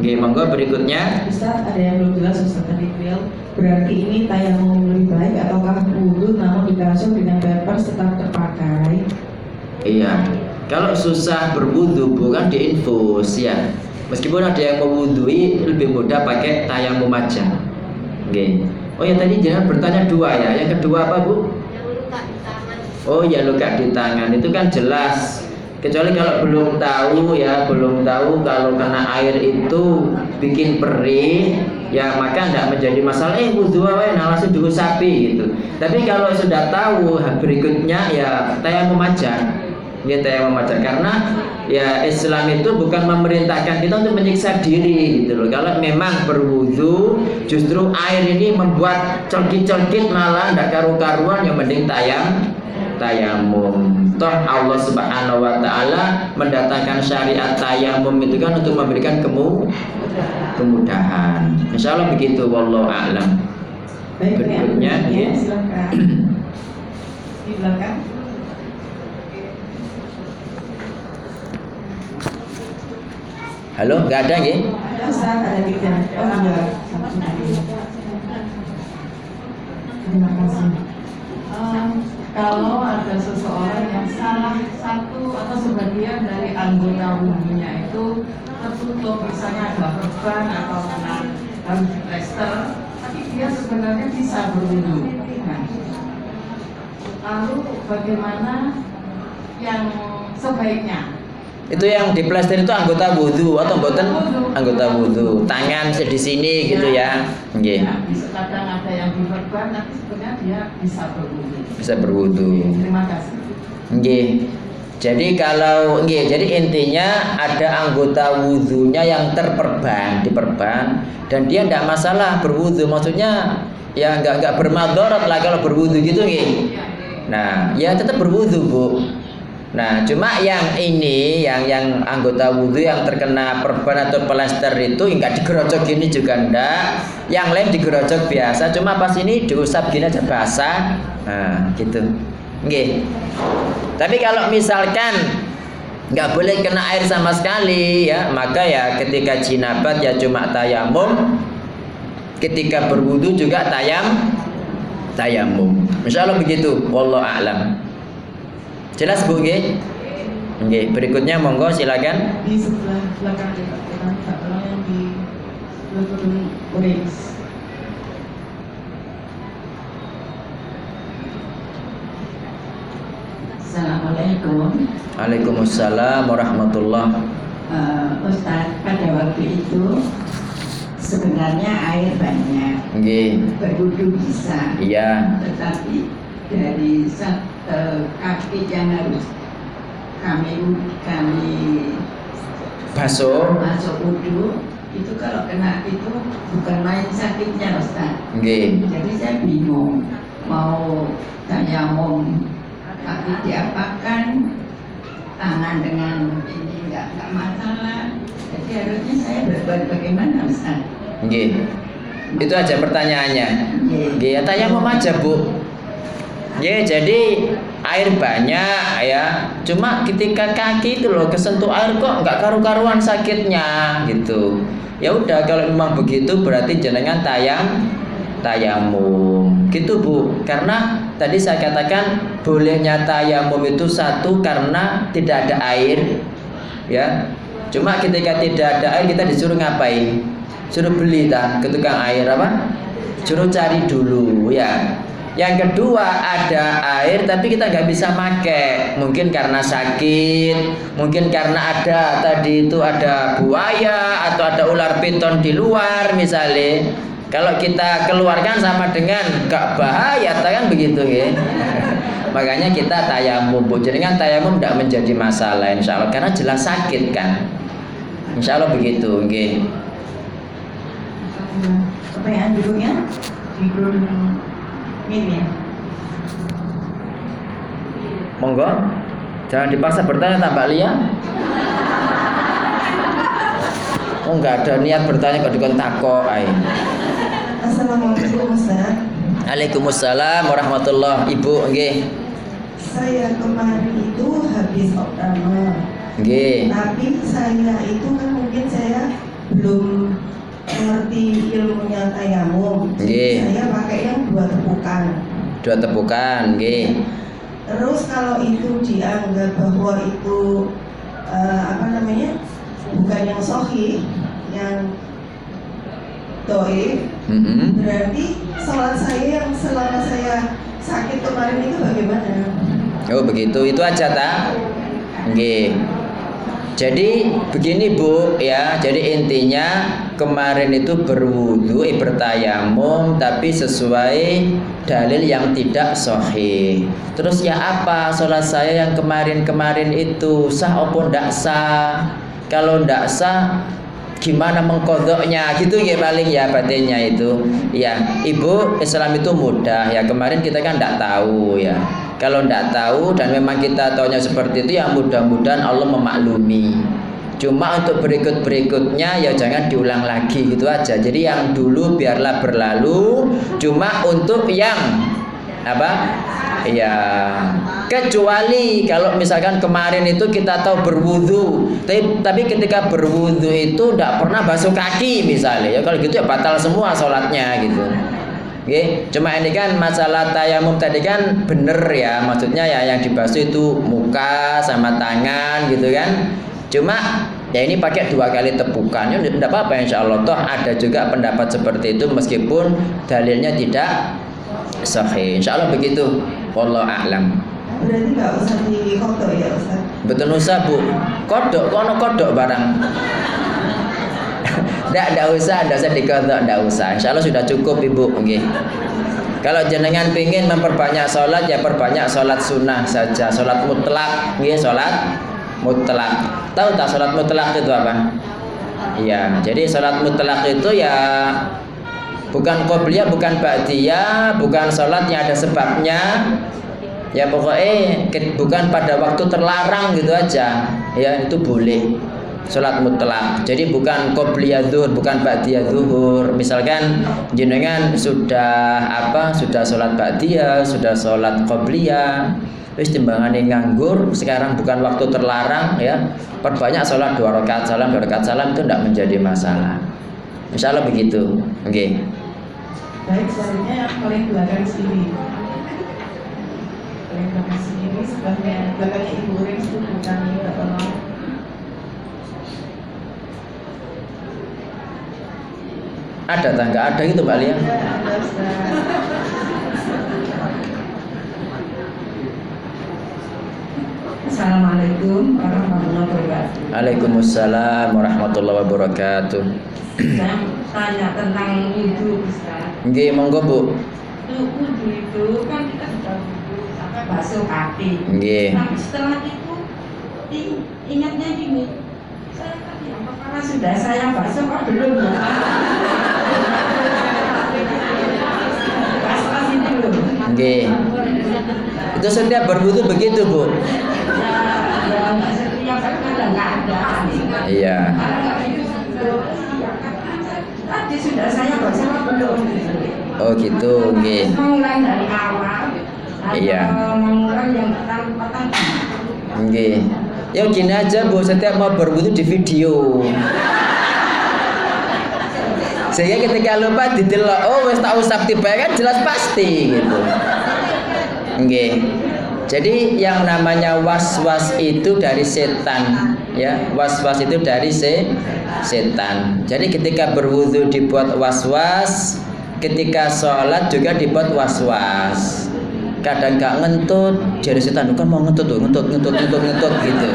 Oke, monggo berikutnya. Ustaz, ada yang belum jelas Ustaz tadi berarti ini tayamum lebih baik ataukah wudhu namun dikasih dengan pampers tetap terpakai? Iya. Kalau susah berwudhu bukan diinfus ya. Meskipun ada yang mewudhui lebih mudah pakai tayamum aja. Oke. Oh ya tadi jangan bertanya dua ya. Yang kedua apa bu? Yang luka di tangan. Oh ya luka di tangan itu kan jelas. Kecuali kalau belum tahu ya, belum tahu kalau kena air itu bikin perih, ya maka tidak menjadi masalah. Eh wudhu wae nah langsung sapi gitu. Tapi kalau sudah tahu berikutnya ya tayamum aja. Ya tayamum aja karena ya Islam itu bukan memerintahkan kita untuk menyiksa diri gitu loh. Kalau memang berwudu justru air ini membuat celkit-celkit malah tidak karu-karuan yang mending tayam tayamum. Toh Allah Subhanahu wa taala mendatangkan syariat tayamum itu kan untuk memberikan kemu kemudahan. Insya Allah begitu wallahu a'lam. Baik, Berikutnya ya, ya. silakan. Di belakang. Halo, nggak ada nggih? Terima kasih. Um, kalau ada seseorang yang salah satu atau sebagian dari anggota wudhunya itu tertutup, misalnya ada perban atau kena harus plester, tapi dia sebenarnya bisa berwudhu. Nah, lalu bagaimana yang sebaiknya? Itu yang di plaster itu anggota wudhu atau mboten anggota wudhu. Tangan di sini gitu ya. Nggih. Ya, kadang ada yang diperban, tapi sebenarnya dia bisa berwudhu. Bisa berwudhu. Terima kasih. Nggih. Jadi kalau nggih, jadi intinya ada anggota wudhunya yang terperban, diperban dan dia tidak masalah berwudhu. Maksudnya ya nggak nggak bermadharat lah kalau berwudhu gitu nggih. Nah, ya tetap berwudhu, Bu. Nah, cuma yang ini, yang yang anggota wudhu yang terkena perban atau plester itu enggak digerocok gini juga enggak. Yang lain digerocok biasa, cuma pas ini diusap gini aja basah. Nah, gitu. Nggih. Tapi kalau misalkan nggak boleh kena air sama sekali ya, maka ya ketika jinabat ya cuma tayamum ketika berwudu juga tayam tayamum. Insyaallah begitu. Wallahu a'lam. Jelas Bu nggih? Nggih, berikutnya monggo silakan. di sebelah belakang ya yang di belakang orange Assalamualaikum Waalaikumsalam warahmatullah. uh, Ustadz pada waktu itu sebenarnya air banyak Nggih. berwudu bisa Iya. tetapi dari sat, uh, kaki yang harus kami kami Baso. masuk wudu itu kalau kena itu bukan main sakitnya Ustadz Nggih. jadi saya bingung mau tayamum tapi diapakan tangan dengan ini nggak nggak masalah jadi harusnya saya berbuat bagaimana Ustaz? Nggih. Itu aja pertanyaannya. Nggih. Nggih, ya tayamum aja, Bu. Nggih, jadi air banyak ya. Cuma ketika kaki itu loh kesentuh air kok nggak karu-karuan sakitnya gitu. Ya udah kalau memang begitu berarti jenengan tayang tayamum. Gitu, Bu. Karena tadi saya katakan bolehnya tayamum itu satu karena tidak ada air ya. Cuma ketika tidak ada air kita disuruh ngapain? Suruh beli tak ke tukang air apa? Suruh cari dulu ya. Yang kedua ada air tapi kita nggak bisa pakai. Mungkin karena sakit, mungkin karena ada tadi itu ada buaya atau ada ular piton di luar misalnya. Kalau kita keluarkan sama dengan gak bahaya, kan begitu ya. Makanya kita tayamum, bu. Jadi kan tayamum tidak menjadi masalah, insya Allah, karena jelas sakit kan. Insya Allah begitu, nggih. pertanyaan berikutnya Monggo. Jangan dipaksa bertanya tambah Lia. Oh enggak ada niat bertanya kok dikon takok ae. Assalamualaikum Ustaz Waalaikumsalam warahmatullah Ibu nggih. saya kemarin itu habis operasional Nggih. tapi saya itu kan mungkin saya belum mengerti ilmunya tayamum Nggih. jadi saya pakai yang dua tepukan Dua tepukan nggih. terus kalau itu dianggap bahwa itu eh, apa namanya bukan yang sohi yang doif Mm-mm. berarti sholat saya yang selama saya sakit kemarin itu bagaimana Oh begitu, itu aja tak? Nggih. Jadi begini Bu ya, jadi intinya kemarin itu berwudu, eh, bertayamum tapi sesuai dalil yang tidak sahih. Terus ya apa sholat saya yang kemarin-kemarin itu sah ataupun tidak sah? Kalau tidak sah gimana mengkodoknya? Gitu ya paling ya batinnya itu. Ya ibu Islam itu mudah. Ya kemarin kita kan tidak tahu ya. Kalau tidak tahu dan memang kita taunya seperti itu ya mudah-mudahan Allah memaklumi. Cuma untuk berikut-berikutnya ya jangan diulang lagi gitu aja. Jadi yang dulu biarlah berlalu cuma untuk yang apa? Ya kecuali kalau misalkan kemarin itu kita tahu berwudu. Tapi, tapi ketika berwudu itu tidak pernah basuh kaki misalnya. Ya kalau gitu ya batal semua sholatnya gitu. Oke, cuma ini kan masalah tayamum tadi kan bener ya, maksudnya ya yang dibasuh itu muka sama tangan gitu kan. Cuma ya ini pakai dua kali tepukan, ya tidak apa-apa insya Allah. Toh ada juga pendapat seperti itu meskipun dalilnya tidak sahih. Insya Allah begitu. Wallahu a'lam. berarti nggak usah dikodok ya Ustaz Betul usah bu. Kodok, kono kodok barang. Nggak, nggak usah, nggak usah dikodok, nggak usah. Insya Allah sudah cukup ibu. Oke. Kalau jenengan pingin memperbanyak sholat ya perbanyak sholat sunnah saja, sholat mutlak, nggih sholat mutlak. Tahu tak sholat mutlak itu apa? Iya, jadi sholat mutlak itu ya bukan qobliyah, bukan ba'diyah, bukan sholat yang ada sebabnya, ya pokoknya bukan pada waktu terlarang gitu aja. Ya itu boleh sholat mutlak. Jadi bukan qobliyah zuhur bukan ba'diyah zuhur. Misalkan jenengan sudah apa sudah sholat ba'diyah sudah sholat qobliyah wis timbangannya nganggur sekarang bukan waktu terlarang ya perbanyak sholat dua rakaat salam dua rakaat salam itu tidak menjadi masalah. Insya Allah begitu. Oke baik selanjutnya yang paling belakang sini paling belakang sini sebelahnya belakangnya ibu Rin itu bukan ini nggak tolong Ada tak? Nggak ada gitu Mbak Lia? ada Assalamualaikum warahmatullahi wabarakatuh. Waalaikumsalam warahmatullahi wabarakatuh. Saya tanya tentang wudhu Ustaz. Nggih, monggo Bu. Wudhu itu kan kita sudah wudhu sampai basuh kaki. Nggih. Tapi setelah itu ingatnya gini, saya tadi apakah sudah saya basuh kok belum ya? Pas-pas itu loh. Nggih. Itu setiap berwudu begitu, Bu. Iya. Tadi sudah saya. Oh gitu, awal. atau Iya. Mengulang yang. Ya gini aja Bu, setiap mau berwudu di video. Sehingga ketika lupa didelok, oh wis tak usap tiba kan jelas pasti gitu. Nggih. Jadi yang namanya was-was itu dari setan, ya. Was-was itu dari se setan. Jadi ketika berwudu dibuat was-was, ketika sholat juga dibuat was-was. Kadang gak ngentut, dari setan kan mau ngentut ngentut, ngentut, ngentut, ngentut gitu.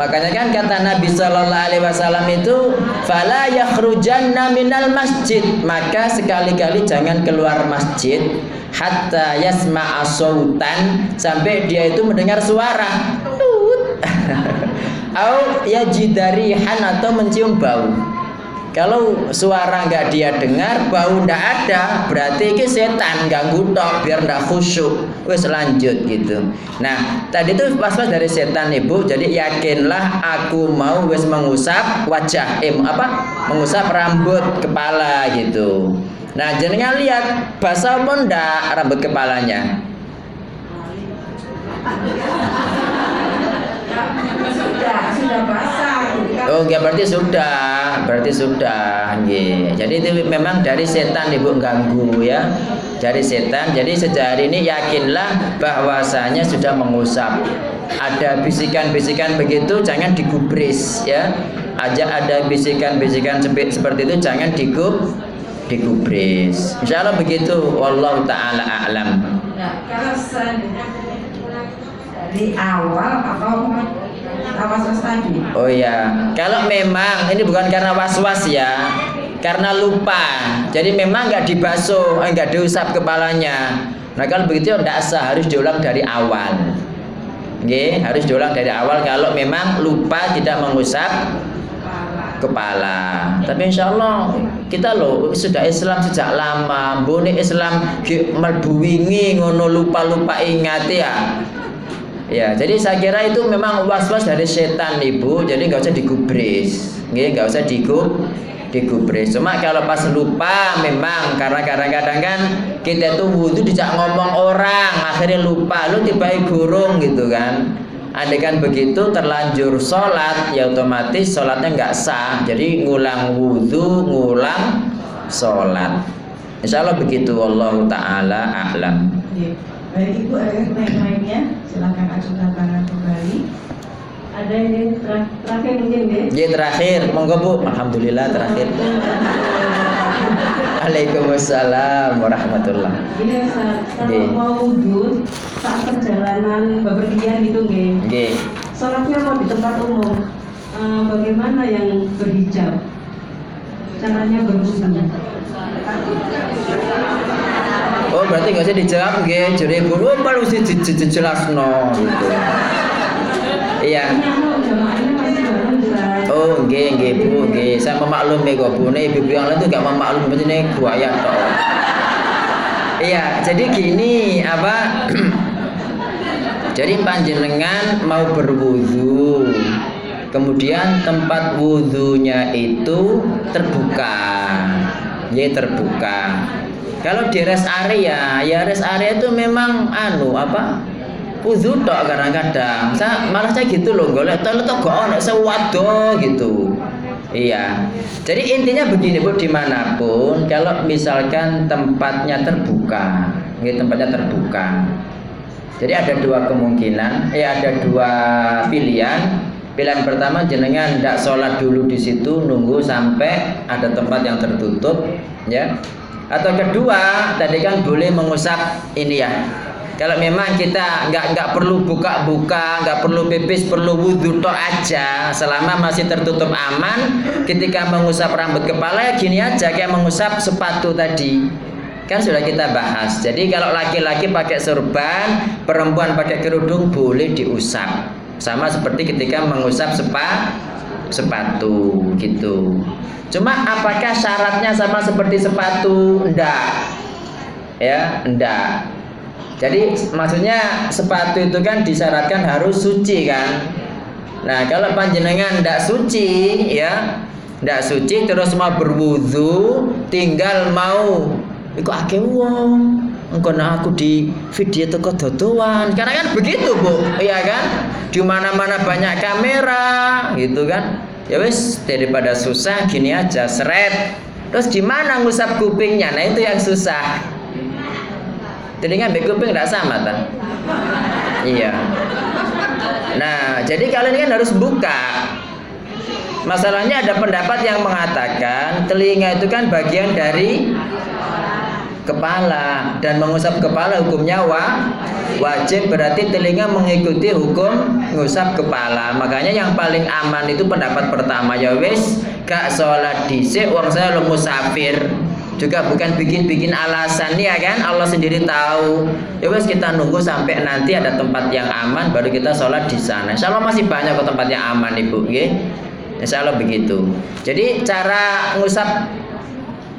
Makanya kan kata Nabi Shallallahu Alaihi Wasallam itu, fala yakhrujanna minal masjid. Maka sekali-kali jangan keluar masjid hatta yasma'a sautan sampai dia itu mendengar suara. Au yajidarihan atau mencium bau. Kalau suara nggak dia dengar, bau ndak ada, berarti ini setan ganggu tok biar ndak khusyuk. Wes lanjut gitu. Nah, tadi itu pas-pas dari setan ibu, jadi yakinlah aku mau wes mengusap wajah, eh apa? Mengusap rambut kepala gitu. Nah, jenengan lihat basah pun ndak rambut kepalanya. Sudah, sudah basah. Oh, ya berarti sudah, berarti sudah, nggih. Jadi itu memang dari setan ibu ganggu ya, dari setan. Jadi sejak hari ini yakinlah bahwasanya sudah mengusap. Ada bisikan-bisikan begitu, jangan digubris ya. Aja ada bisikan-bisikan sepe- seperti itu, jangan digub digubris. Insya Allah begitu. Wallahu taala a'lam. Nah, kalau dari awal atau tadi. Oh ya, kalau memang ini bukan karena was-was ya, karena lupa. Jadi memang nggak dibasuh, eh, nggak diusap kepalanya. Nah kalau begitu tidak sah, harus diulang dari awal. Oke, harus diulang dari awal kalau memang lupa tidak mengusap kepala. Tapi insya Allah kita loh sudah Islam sejak lama. Bone Islam ki- melbu wingi ngono lupa-lupa ingat ya. Ya, jadi saya kira itu memang was-was dari setan ibu, jadi nggak usah digubris, nggak usah digub, digubris. Cuma kalau pas lupa memang karena kadang-kadang kan kita tuh wudhu dijak ngomong orang, akhirnya lupa, lu tiba burung gitu kan. Andai kan begitu terlanjur sholat, ya otomatis sholatnya nggak sah. Jadi ngulang wudhu, ngulang sholat. Insya Allah begitu, Allah taala a'lam. Baik Ibu, ada yang lain-lainnya? Silakan ajukan tangan kembali. Ada yang ter- terakhir mungkin ya. Jadi terakhir, monggo Bu. Alhamdulillah terakhir. Waalaikumsalam warahmatullah. Ini saat Nggih. kalau mau wudhu saat perjalanan bepergian gitu nggih. Nggih. Sholatnya mau di tempat umum. Eh, bagaimana yang berhijab? Caranya berwudhu. Oh, berarti nggak usah dijawab nggih. Jare Bu, oh, baru sih dijelasno gitu. Iya. Jelas. Oh, nggih nggih Bu, nggih. Saya memaklumi kok Bu. Nih ibu yang lain tuh nggak memaklumi ini buaya toh. Iya, jadi gini apa? jadi panjenengan mau berwudu, kemudian tempat wudhunya itu terbuka, ya terbuka. Kalau di rest area, ya rest area itu memang anu apa? Wudhu tok kadang-kadang. Saya malah saya gitu loh, golek toilet tuh gak ono sewado gitu. Iya. Jadi intinya begini Bu, di mana pun kalau misalkan tempatnya terbuka, ini tempatnya terbuka. Jadi ada dua kemungkinan, eh ada dua pilihan. Pilihan pertama jenengan tidak sholat dulu di situ, nunggu sampai ada tempat yang tertutup, ya. Atau kedua, tadi kan boleh mengusap ini ya, kalau memang kita nggak nggak perlu buka-buka, nggak perlu pipis, perlu wudhu tok aja, selama masih tertutup aman, ketika mengusap rambut kepala ya gini aja kayak mengusap sepatu tadi. Kan sudah kita bahas. Jadi kalau laki-laki pakai sorban, perempuan pakai kerudung boleh diusap. Sama seperti ketika mengusap sepa, sepatu gitu. Cuma apakah syaratnya sama seperti sepatu? Enggak. Ya, enggak. Jadi maksudnya sepatu itu kan disyaratkan harus suci kan. Nah kalau panjenengan tidak suci ya, tidak suci terus mau berwudu, tinggal mau ikut ake wong. Engkau aku di video toko dodoan, karena kan begitu bu, iya kan? Di mana-mana banyak kamera, gitu kan? Ya wis daripada susah gini aja, seret. Terus di mana ngusap kupingnya? Nah itu yang susah. Telinga mbek kuping tidak sama kan? Iya. Nah, jadi kalian kan harus buka. Masalahnya ada pendapat yang mengatakan telinga itu kan bagian dari kepala. Dan mengusap kepala hukumnya wa wajib. Berarti telinga mengikuti hukum ngusap kepala. Makanya yang paling aman itu pendapat pertama. Ya wis gak sholat dhisik wong saya lo musafir. Juga bukan bikin-bikin alasan ya kan? Allah sendiri tahu. Ya wes kita nunggu sampai nanti ada tempat yang aman baru kita sholat di sana. Insya Allah masih banyak kok tempat yang aman ibu ya Insya Allah begitu. Jadi cara ngusap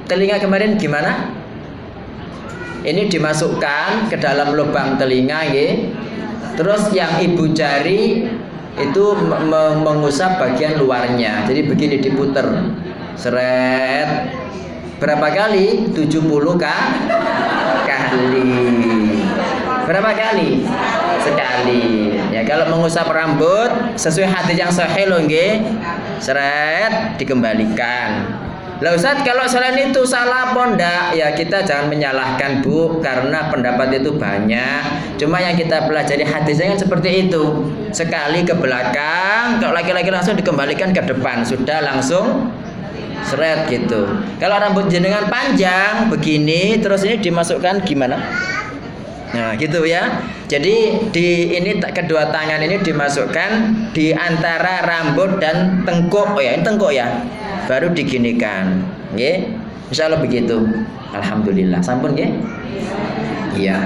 telinga kemarin gimana ini dimasukkan ke dalam lubang telinga ya terus yang ibu jari itu mengusap bagian luarnya jadi begini diputer seret Berapa kali? 70 kah? kali. Berapa kali? Sekali. Ya kalau mengusap rambut sesuai hadis yang sahih loh. Seret dikembalikan. Lah Ustaz kalau selain itu salah enggak? Ya kita jangan menyalahkan Bu karena pendapat itu banyak. Cuma yang kita pelajari hadisnya kan seperti itu. Sekali ke belakang, kalau laki-laki langsung dikembalikan ke depan, sudah langsung seret gitu. Kalau rambut jenengan panjang begini, terus ini dimasukkan gimana? Nah, gitu ya. Jadi di ini kedua tangan ini dimasukkan di antara rambut dan tengkuk. Oh ya, ini tengkuk ya. Baru diginikan. Nggih. Insyaallah begitu. Alhamdulillah. Sampun nggih? Iya.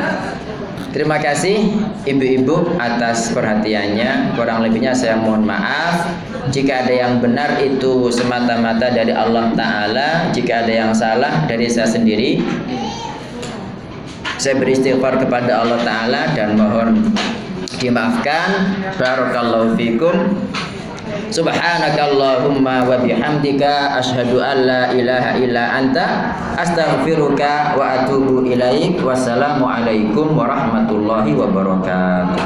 Terima kasih ibu-ibu atas perhatiannya. Kurang lebihnya saya mohon maaf. Jika ada yang benar itu semata-mata dari Allah Ta'ala Jika ada yang salah dari saya sendiri Saya beristighfar kepada Allah Ta'ala Dan mohon dimaafkan Barakallahu fikum Subhanakallahumma wa bihamdika asyhadu an la ilaha illa anta astaghfiruka wa atubu ilaik. Wassalamualaikum warahmatullahi wabarakatuh.